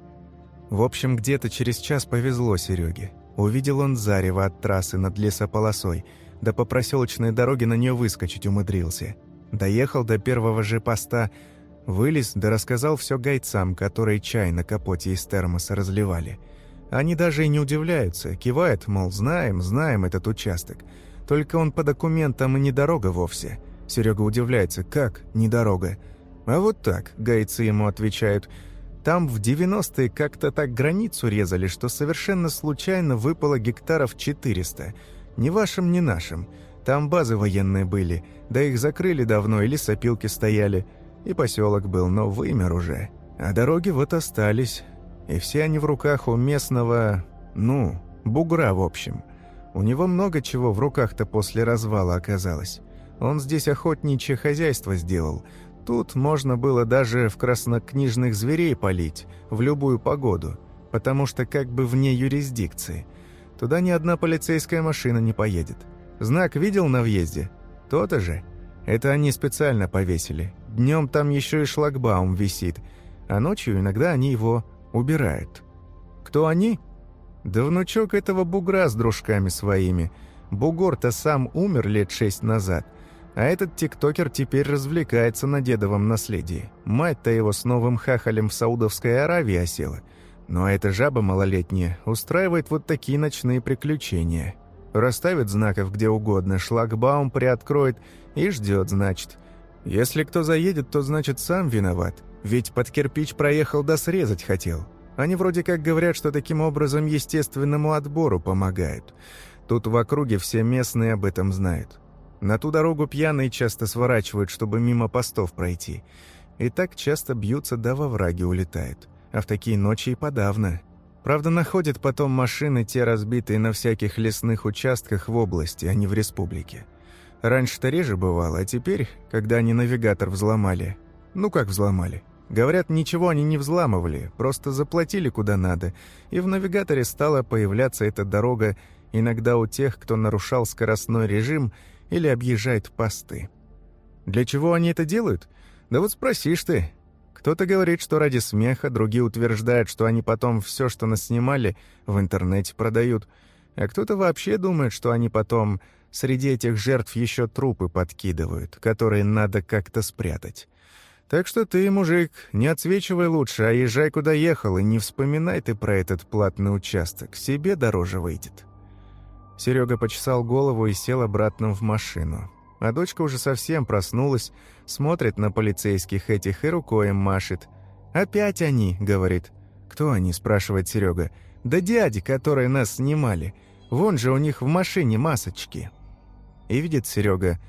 В общем, где-то через час повезло Сереге. Увидел он зарево от трассы над лесополосой, да по проселочной дороге на нее выскочить умудрился. Доехал до первого же поста, Вылез, да рассказал все гайцам, которые чай на капоте из термоса разливали. Они даже и не удивляются, кивают, мол, знаем, знаем этот участок. Только он по документам и не дорога вовсе. Серега удивляется, как не дорога? А вот так, гайцы ему отвечают. Там в 90-е как-то так границу резали, что совершенно случайно выпало гектаров 400. Ни вашим, ни нашим. Там базы военные были, да их закрыли давно или сопилки стояли. И поселок был, но вымер уже. А дороги вот остались. И все они в руках у местного... ну, бугра в общем. У него много чего в руках-то после развала оказалось. Он здесь охотничье хозяйство сделал. Тут можно было даже в краснокнижных зверей полить, в любую погоду, потому что как бы вне юрисдикции. Туда ни одна полицейская машина не поедет. Знак видел на въезде? То-то же. Это они специально повесили. Днем там еще и шлагбаум висит, а ночью иногда они его убирают. Кто они? Да внучок этого бугра с дружками своими. Бугор-то сам умер лет шесть назад, а этот тиктокер теперь развлекается на дедовом наследии. Мать-то его с новым хахалем в Саудовской Аравии осела. Ну а эта жаба малолетняя устраивает вот такие ночные приключения. Расставит знаков где угодно, шлагбаум приоткроет и ждет, значит. Если кто заедет, то значит сам виноват. Ведь под кирпич проехал да срезать хотел. Они вроде как говорят, что таким образом естественному отбору помогают. Тут в округе все местные об этом знают. На ту дорогу пьяные часто сворачивают, чтобы мимо постов пройти. И так часто бьются да во враги улетают. А в такие ночи и подавно. Правда, находят потом машины те разбитые на всяких лесных участках в области, а не в республике. Раньше-то реже бывало, а теперь, когда они навигатор взломали... Ну как взломали? Говорят, ничего они не взламывали, просто заплатили куда надо, и в навигаторе стала появляться эта дорога иногда у тех, кто нарушал скоростной режим или объезжает посты. Для чего они это делают? Да вот спросишь ты. Кто-то говорит, что ради смеха, другие утверждают, что они потом все, что наснимали, в интернете продают, а кто-то вообще думает, что они потом Среди этих жертв еще трупы подкидывают, которые надо как-то спрятать. Так что ты, мужик, не отсвечивай лучше, а езжай куда ехал, и не вспоминай ты про этот платный участок, себе дороже выйдет». Серега почесал голову и сел обратно в машину. А дочка уже совсем проснулась, смотрит на полицейских этих и рукой им машет. «Опять они», — говорит. «Кто они?» — спрашивает Серега. «Да дяди, которые нас снимали. Вон же у них в машине масочки». И видит Серега,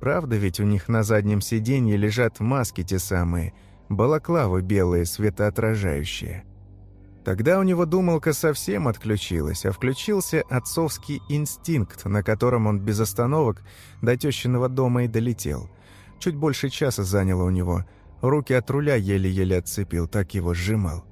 правда ведь у них на заднем сиденье лежат маски те самые, балаклавы белые, светоотражающие. Тогда у него думалка совсем отключилась, а включился отцовский инстинкт, на котором он без остановок до тещиного дома и долетел. Чуть больше часа заняло у него. Руки от руля еле-еле отцепил, так его сжимал.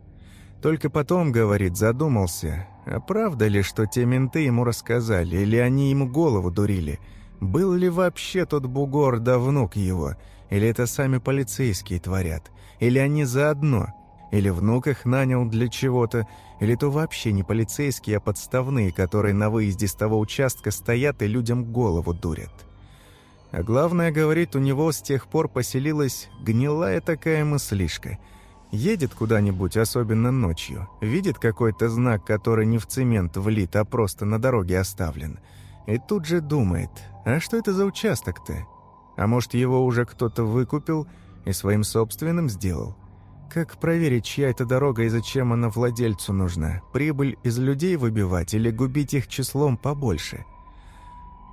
Только потом, говорит, задумался, а правда ли, что те менты ему рассказали, или они ему голову дурили – был ли вообще тот бугор да внук его? Или это сами полицейские творят? Или они заодно? Или внук их нанял для чего-то, или то вообще не полицейские, а подставные, которые на выезде с того участка стоят и людям голову дурят. А главное, говорит, у него с тех пор поселилась гнилая такая мыслишка. Едет куда-нибудь, особенно ночью, видит какой-то знак, который не в цемент влит, а просто на дороге оставлен. И тут же думает, а что это за участок-то? А может, его уже кто-то выкупил и своим собственным сделал? Как проверить, чья это дорога и зачем она владельцу нужна? Прибыль из людей выбивать или губить их числом побольше?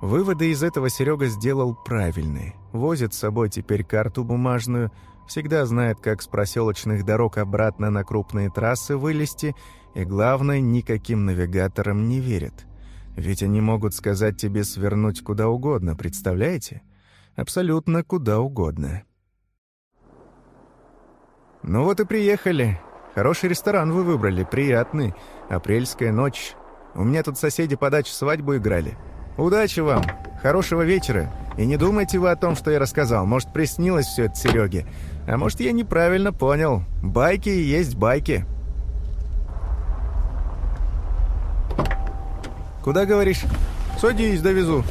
Выводы из этого Серега сделал правильные. Возит с собой теперь карту бумажную, всегда знает, как с проселочных дорог обратно на крупные трассы вылезти, и, главное, никаким навигаторам не верит. Ведь они могут сказать тебе свернуть куда угодно, представляете? Абсолютно куда угодно. «Ну вот и приехали. Хороший ресторан вы выбрали, приятный. Апрельская ночь. У меня тут соседи по даче свадьбу играли. Удачи вам, хорошего вечера. И не думайте вы о том, что я рассказал. Может, приснилось все это Сереге. А может, я неправильно понял. Байки и есть байки». «Куда, говоришь?» «Садись, довезу.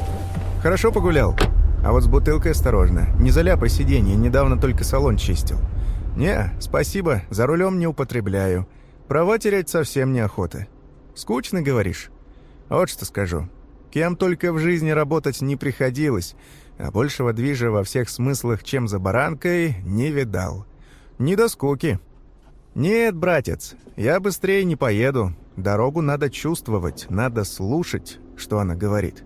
Хорошо погулял?» «А вот с бутылкой осторожно. Не заляпай сиденье, недавно только салон чистил». «Не, спасибо, за рулем не употребляю. Права терять совсем неохота. Скучно, говоришь? Вот что скажу. Кем только в жизни работать не приходилось, а большего движа во всех смыслах, чем за баранкой, не видал. Не до скуки. Нет, братец, я быстрее не поеду. Дорогу надо чувствовать, надо слушать, что она говорит.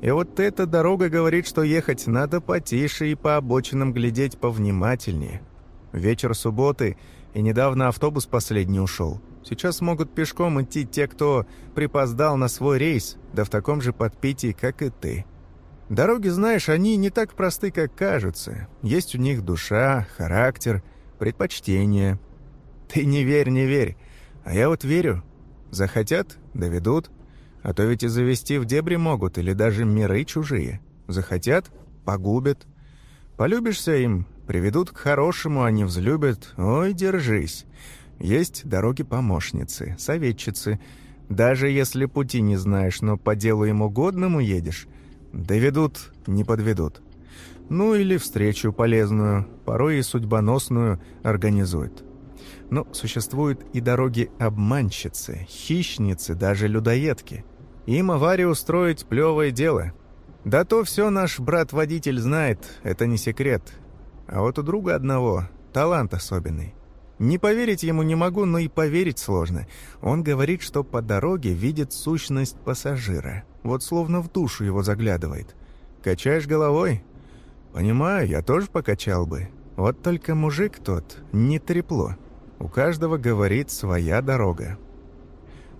И вот эта дорога говорит, что ехать надо потише и по обочинам глядеть повнимательнее. Вечер субботы, и недавно автобус последний ушел. Сейчас могут пешком идти те, кто припоздал на свой рейс, да в таком же подпитии, как и ты. Дороги, знаешь, они не так просты, как кажутся. Есть у них душа, характер, предпочтения. Ты не верь, не верь. А я вот верю. Захотят — доведут. А то ведь и завести в дебри могут, или даже миры чужие. Захотят — погубят. Полюбишься им, Приведут к хорошему, они взлюбят. Ой, держись. Есть дороги-помощницы, советчицы. Даже если пути не знаешь, но по делу им угодному едешь, доведут, не подведут. Ну или встречу полезную, порой и судьбоносную, организуют. Но существуют и дороги-обманщицы, хищницы, даже людоедки. Им аварию устроить – плевое дело. Да то все наш брат-водитель знает, это не секрет. А вот у друга одного талант особенный. Не поверить ему не могу, но и поверить сложно. Он говорит, что по дороге видит сущность пассажира. Вот словно в душу его заглядывает. Качаешь головой? Понимаю, я тоже покачал бы. Вот только мужик тот не трепло. У каждого, говорит, своя дорога.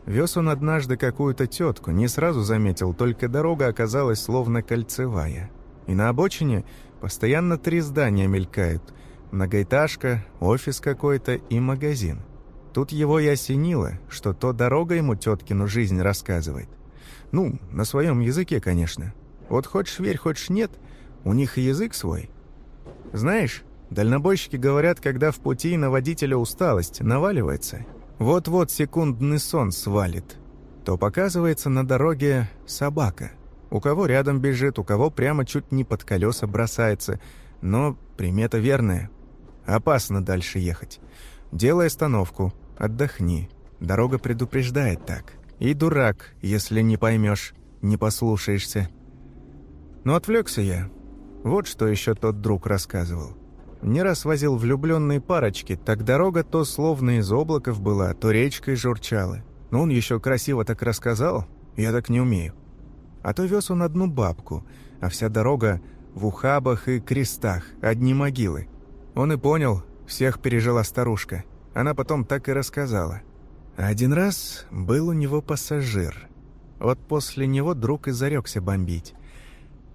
Вез он однажды какую-то тетку, не сразу заметил, только дорога оказалась словно кольцевая. И на обочине Постоянно три здания мелькают. Многоэтажка, офис какой-то и магазин. Тут его и осенило, что то дорога ему теткину жизнь рассказывает. Ну, на своем языке, конечно. Вот хочешь верь, хочешь нет, у них и язык свой. Знаешь, дальнобойщики говорят, когда в пути на водителя усталость наваливается, вот-вот секундный сон свалит, то показывается на дороге собака – у кого рядом бежит, у кого прямо чуть не под колеса бросается. Но примета верная. Опасно дальше ехать. Делай остановку, отдохни. Дорога предупреждает так. И дурак, если не поймешь, не послушаешься. Но отвлекся я. Вот что еще тот друг рассказывал. Не раз возил влюбленные парочки, так дорога то словно из облаков была, то речкой журчала. Но он еще красиво так рассказал, я так не умею. А то вез он одну бабку, а вся дорога в ухабах и крестах, одни могилы. Он и понял, всех пережила старушка. Она потом так и рассказала. Один раз был у него пассажир. Вот после него друг и зарекся бомбить.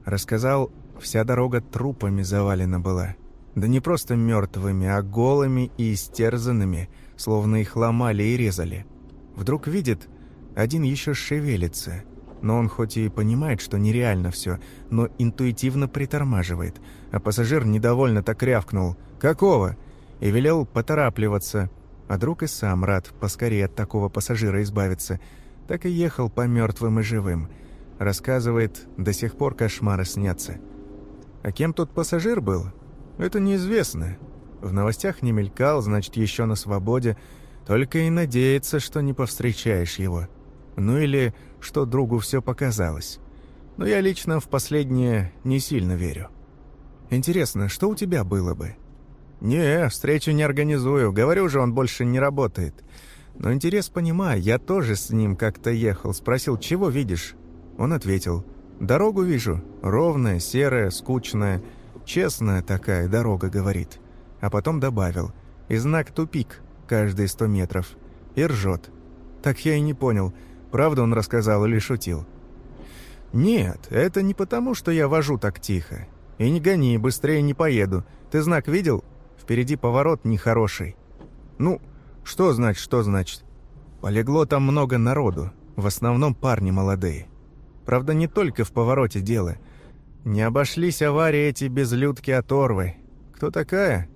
Рассказал, вся дорога трупами завалена была. Да не просто мертвыми, а голыми и истерзанными, словно их ломали и резали. Вдруг видит, один еще шевелится, но он хоть и понимает, что нереально все, но интуитивно притормаживает. А пассажир недовольно так рявкнул «Какого?» и велел поторапливаться. А друг и сам рад поскорее от такого пассажира избавиться. Так и ехал по мертвым и живым. Рассказывает, до сих пор кошмары снятся. А кем тот пассажир был? Это неизвестно. В новостях не мелькал, значит, еще на свободе. Только и надеется, что не повстречаешь его. Ну или что другу все показалось. Но я лично в последнее не сильно верю. Интересно, что у тебя было бы? Не, встречу не организую. Говорю же, он больше не работает. Но интерес понимаю, я тоже с ним как-то ехал. Спросил, чего видишь? Он ответил, дорогу вижу. Ровная, серая, скучная. Честная такая дорога, говорит. А потом добавил, и знак «тупик» каждые сто метров. И ржет. Так я и не понял, правда он рассказал или шутил. «Нет, это не потому, что я вожу так тихо. И не гони, быстрее не поеду. Ты знак видел? Впереди поворот нехороший». «Ну, что значит, что значит?» Полегло там много народу, в основном парни молодые. Правда, не только в повороте дело. Не обошлись аварии эти безлюдки оторвы. Кто такая?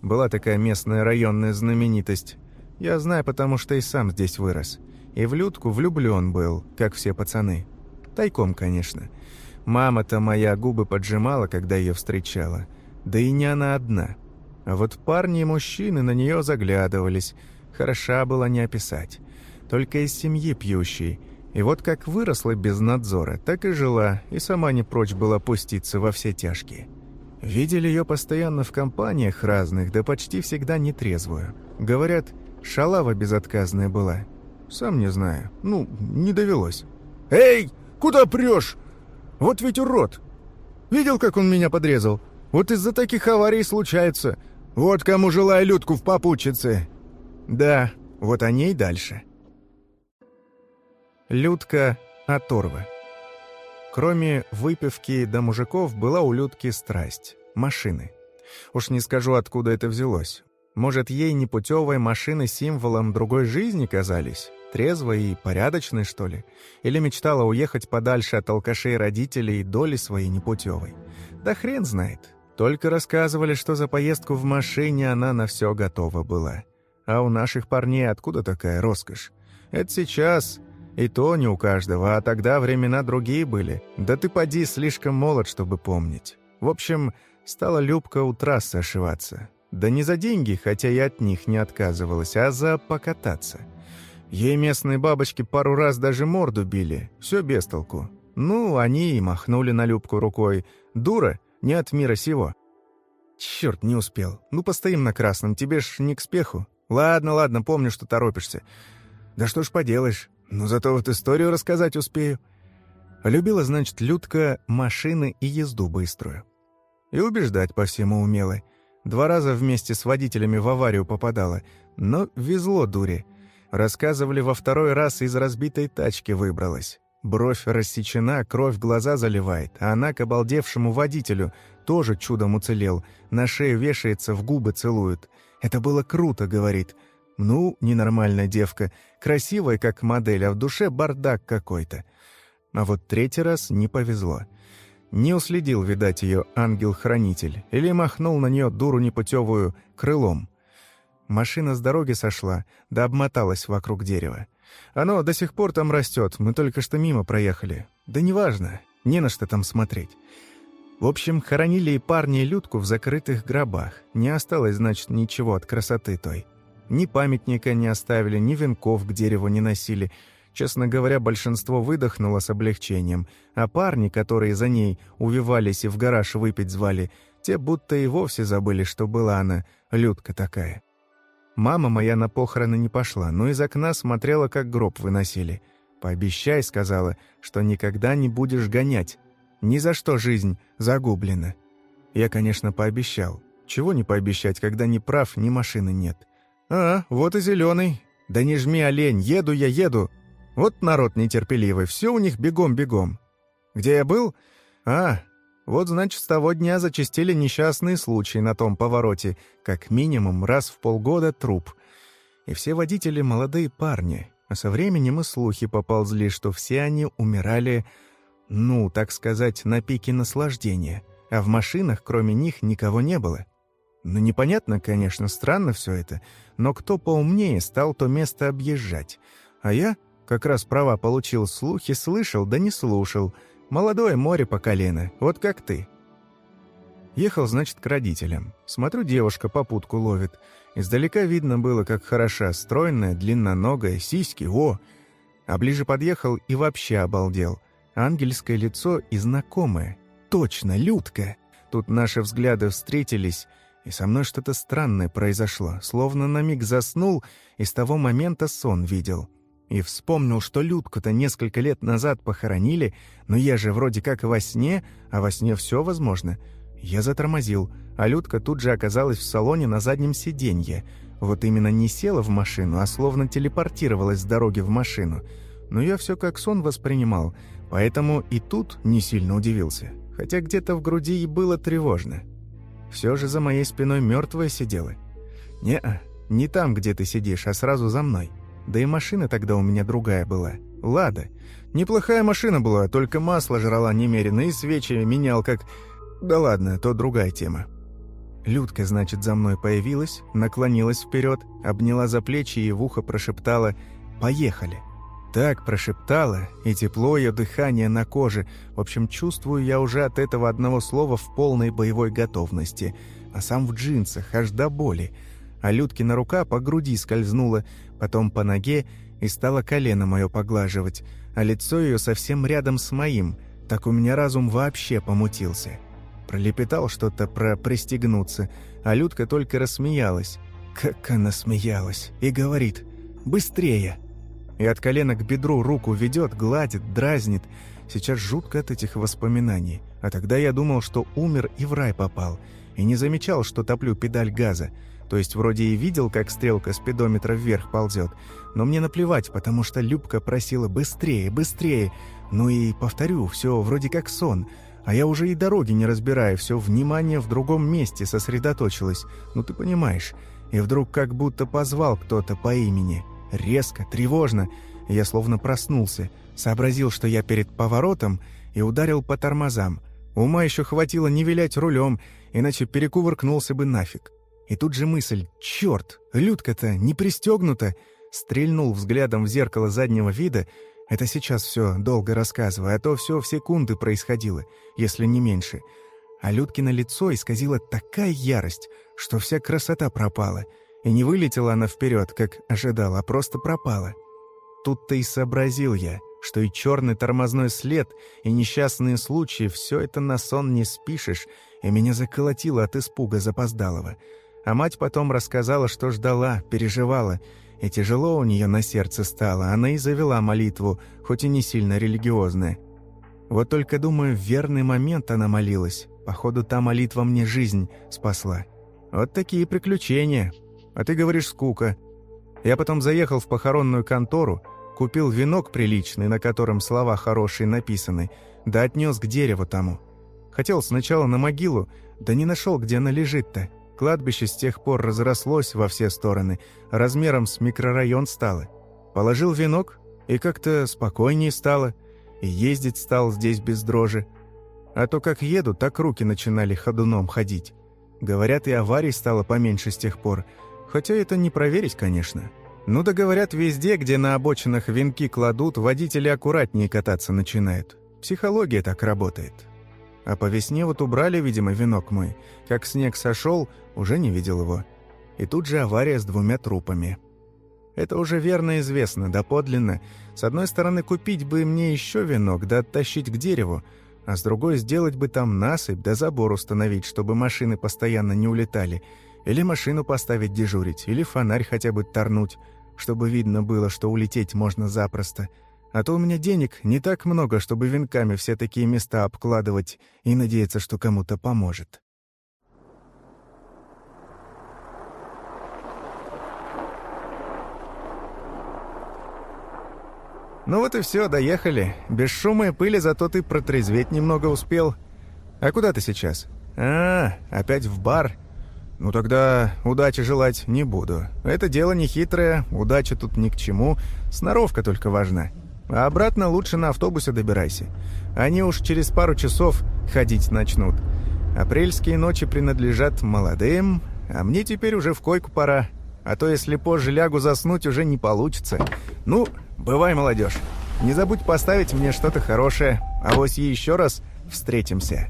Была такая местная районная знаменитость. Я знаю, потому что и сам здесь вырос. И в Людку влюблен был, как все пацаны. Тайком, конечно. Мама-то моя губы поджимала, когда ее встречала. Да и не она одна. А вот парни и мужчины на нее заглядывались. Хороша была не описать. Только из семьи пьющей. И вот как выросла без надзора, так и жила, и сама не прочь была пуститься во все тяжкие. Видели ее постоянно в компаниях разных, да почти всегда нетрезвую. Говорят, шалава безотказная была. Сам не знаю. Ну, не довелось. «Эй!» Куда прешь? Вот ведь урод! Видел, как он меня подрезал? Вот из-за таких аварий случается. Вот кому желаю Людку в попутчице. Да, вот о ней дальше. Людка оторва. Кроме выпивки до мужиков, была у Людки страсть — машины. Уж не скажу, откуда это взялось. Может, ей непутевые машины символом другой жизни казались? Трезвой и порядочной, что ли? Или мечтала уехать подальше от алкашей родителей и доли своей непутевой? Да хрен знает. Только рассказывали, что за поездку в машине она на все готова была. А у наших парней откуда такая роскошь? Это сейчас, и то не у каждого, а тогда времена другие были. Да ты поди слишком молод, чтобы помнить. В общем, стала Любка у трассы ошиваться. Да не за деньги, хотя и от них не отказывалась, а за покататься. Ей местные бабочки пару раз даже морду били. Все без толку. Ну, они и махнули на Любку рукой. Дура, не от мира сего. Черт, не успел. Ну, постоим на красном, тебе ж не к спеху. Ладно, ладно, помню, что торопишься. Да что ж поделаешь. Ну, зато вот историю рассказать успею. Любила, значит, Людка машины и езду быструю. И убеждать по всему умела. Два раза вместе с водителями в аварию попадала. Но везло дуре. Рассказывали, во второй раз из разбитой тачки выбралась. Бровь рассечена, кровь глаза заливает, а она к обалдевшему водителю тоже чудом уцелел. На шею вешается, в губы целует. «Это было круто», — говорит. «Ну, ненормальная девка. Красивая, как модель, а в душе бардак какой-то». А вот третий раз не повезло. Не уследил, видать, ее ангел-хранитель, или махнул на нее дуру непутевую крылом. Машина с дороги сошла, да обмоталась вокруг дерева. Оно до сих пор там растет, мы только что мимо проехали. Да неважно, не на что там смотреть. В общем, хоронили и парни, и Людку в закрытых гробах. Не осталось, значит, ничего от красоты той. Ни памятника не оставили, ни венков к дереву не носили. Честно говоря, большинство выдохнуло с облегчением, а парни, которые за ней увивались и в гараж выпить звали, те будто и вовсе забыли, что была она, Людка такая. Мама моя на похороны не пошла, но из окна смотрела, как гроб выносили. «Пообещай», — сказала, — «что никогда не будешь гонять. Ни за что жизнь загублена». Я, конечно, пообещал. Чего не пообещать, когда ни прав, ни машины нет. «А, вот и зеленый. Да не жми, олень, еду я, еду. Вот народ нетерпеливый, все у них бегом-бегом. Где я был? А, вот, значит, с того дня зачастили несчастные случаи на том повороте, как минимум раз в полгода труп. И все водители — молодые парни, а со временем и слухи поползли, что все они умирали, ну, так сказать, на пике наслаждения, а в машинах кроме них никого не было. Ну, непонятно, конечно, странно все это, но кто поумнее стал то место объезжать. А я как раз права получил, слухи слышал, да не слушал. Молодое море по колено, вот как ты. Ехал, значит, к родителям. Смотрю, девушка попутку ловит. Издалека видно было, как хороша, стройная, длинноногая, сиськи, о! А ближе подъехал и вообще обалдел. Ангельское лицо и знакомое. Точно, Людка! Тут наши взгляды встретились, и со мной что-то странное произошло, словно на миг заснул и с того момента сон видел. И вспомнил, что Людку-то несколько лет назад похоронили, но я же вроде как во сне, а во сне все возможно. Я затормозил, а Людка тут же оказалась в салоне на заднем сиденье. Вот именно не села в машину, а словно телепортировалась с дороги в машину. Но я все как сон воспринимал, поэтому и тут не сильно удивился. Хотя где-то в груди и было тревожно. Все же за моей спиной мертвая сидела. не не там, где ты сидишь, а сразу за мной. Да и машина тогда у меня другая была. Лада. Неплохая машина была, только масло жрала немерено и свечи менял как... Да ладно, то другая тема. Людка, значит, за мной появилась, наклонилась вперед, обняла за плечи и в ухо прошептала «Поехали». Так прошептала, и тепло ее дыхание на коже. В общем, чувствую я уже от этого одного слова в полной боевой готовности. А сам в джинсах, аж до боли. А Людкина рука по груди скользнула, потом по ноге и стала колено мое поглаживать, а лицо ее совсем рядом с моим. Так у меня разум вообще помутился. Пролепетал что-то про «пристегнуться», а Людка только рассмеялась. Как она смеялась! И говорит «Быстрее!» и от колена к бедру руку ведет, гладит, дразнит. Сейчас жутко от этих воспоминаний. А тогда я думал, что умер и в рай попал. И не замечал, что топлю педаль газа. То есть вроде и видел, как стрелка спидометра вверх ползет. Но мне наплевать, потому что Любка просила быстрее, быстрее. Ну и, повторю, все вроде как сон. А я уже и дороги не разбираю, все внимание в другом месте сосредоточилось. Ну ты понимаешь. И вдруг как будто позвал кто-то по имени. Резко, тревожно. Я словно проснулся, сообразил, что я перед поворотом, и ударил по тормозам. Ума еще хватило не вилять рулем, иначе перекувыркнулся бы нафиг. И тут же мысль «Черт, Людка-то не пристегнута!» Стрельнул взглядом в зеркало заднего вида. Это сейчас все долго рассказываю, а то все в секунды происходило, если не меньше. А Людкино лицо исказило такая ярость, что вся красота пропала — и не вылетела она вперед, как ожидал, а просто пропала. Тут-то и сообразил я, что и черный тормозной след, и несчастные случаи — все это на сон не спишешь, и меня заколотило от испуга запоздалого. А мать потом рассказала, что ждала, переживала, и тяжело у нее на сердце стало, она и завела молитву, хоть и не сильно религиозная. Вот только, думаю, в верный момент она молилась. Походу, та молитва мне жизнь спасла. Вот такие приключения, а ты говоришь скука. Я потом заехал в похоронную контору, купил венок приличный, на котором слова хорошие написаны, да отнес к дереву тому. Хотел сначала на могилу, да не нашел, где она лежит-то. Кладбище с тех пор разрослось во все стороны, размером с микрорайон стало. Положил венок, и как-то спокойнее стало, и ездить стал здесь без дрожи. А то как еду, так руки начинали ходуном ходить. Говорят, и аварий стало поменьше с тех пор, Хотя это не проверить, конечно. Ну да говорят, везде, где на обочинах венки кладут, водители аккуратнее кататься начинают. Психология так работает. А по весне вот убрали, видимо, венок мой. Как снег сошел, уже не видел его. И тут же авария с двумя трупами. Это уже верно известно, доподлинно. С одной стороны, купить бы мне еще венок, да оттащить к дереву, а с другой сделать бы там насыпь, да забор установить, чтобы машины постоянно не улетали – или машину поставить дежурить, или фонарь хотя бы торнуть, чтобы видно было, что улететь можно запросто. А то у меня денег не так много, чтобы венками все такие места обкладывать и надеяться, что кому-то поможет. Ну вот и все, доехали. Без шума и пыли, зато ты протрезветь немного успел. А куда ты сейчас? А, опять в бар. «Ну тогда удачи желать не буду. Это дело не хитрое, удача тут ни к чему, сноровка только важна. А обратно лучше на автобусе добирайся. Они уж через пару часов ходить начнут. Апрельские ночи принадлежат молодым, А мне теперь уже в койку пора. А то если позже лягу заснуть, уже не получится. Ну, бывай, молодежь. Не забудь поставить мне что-то хорошее. А вось еще раз встретимся.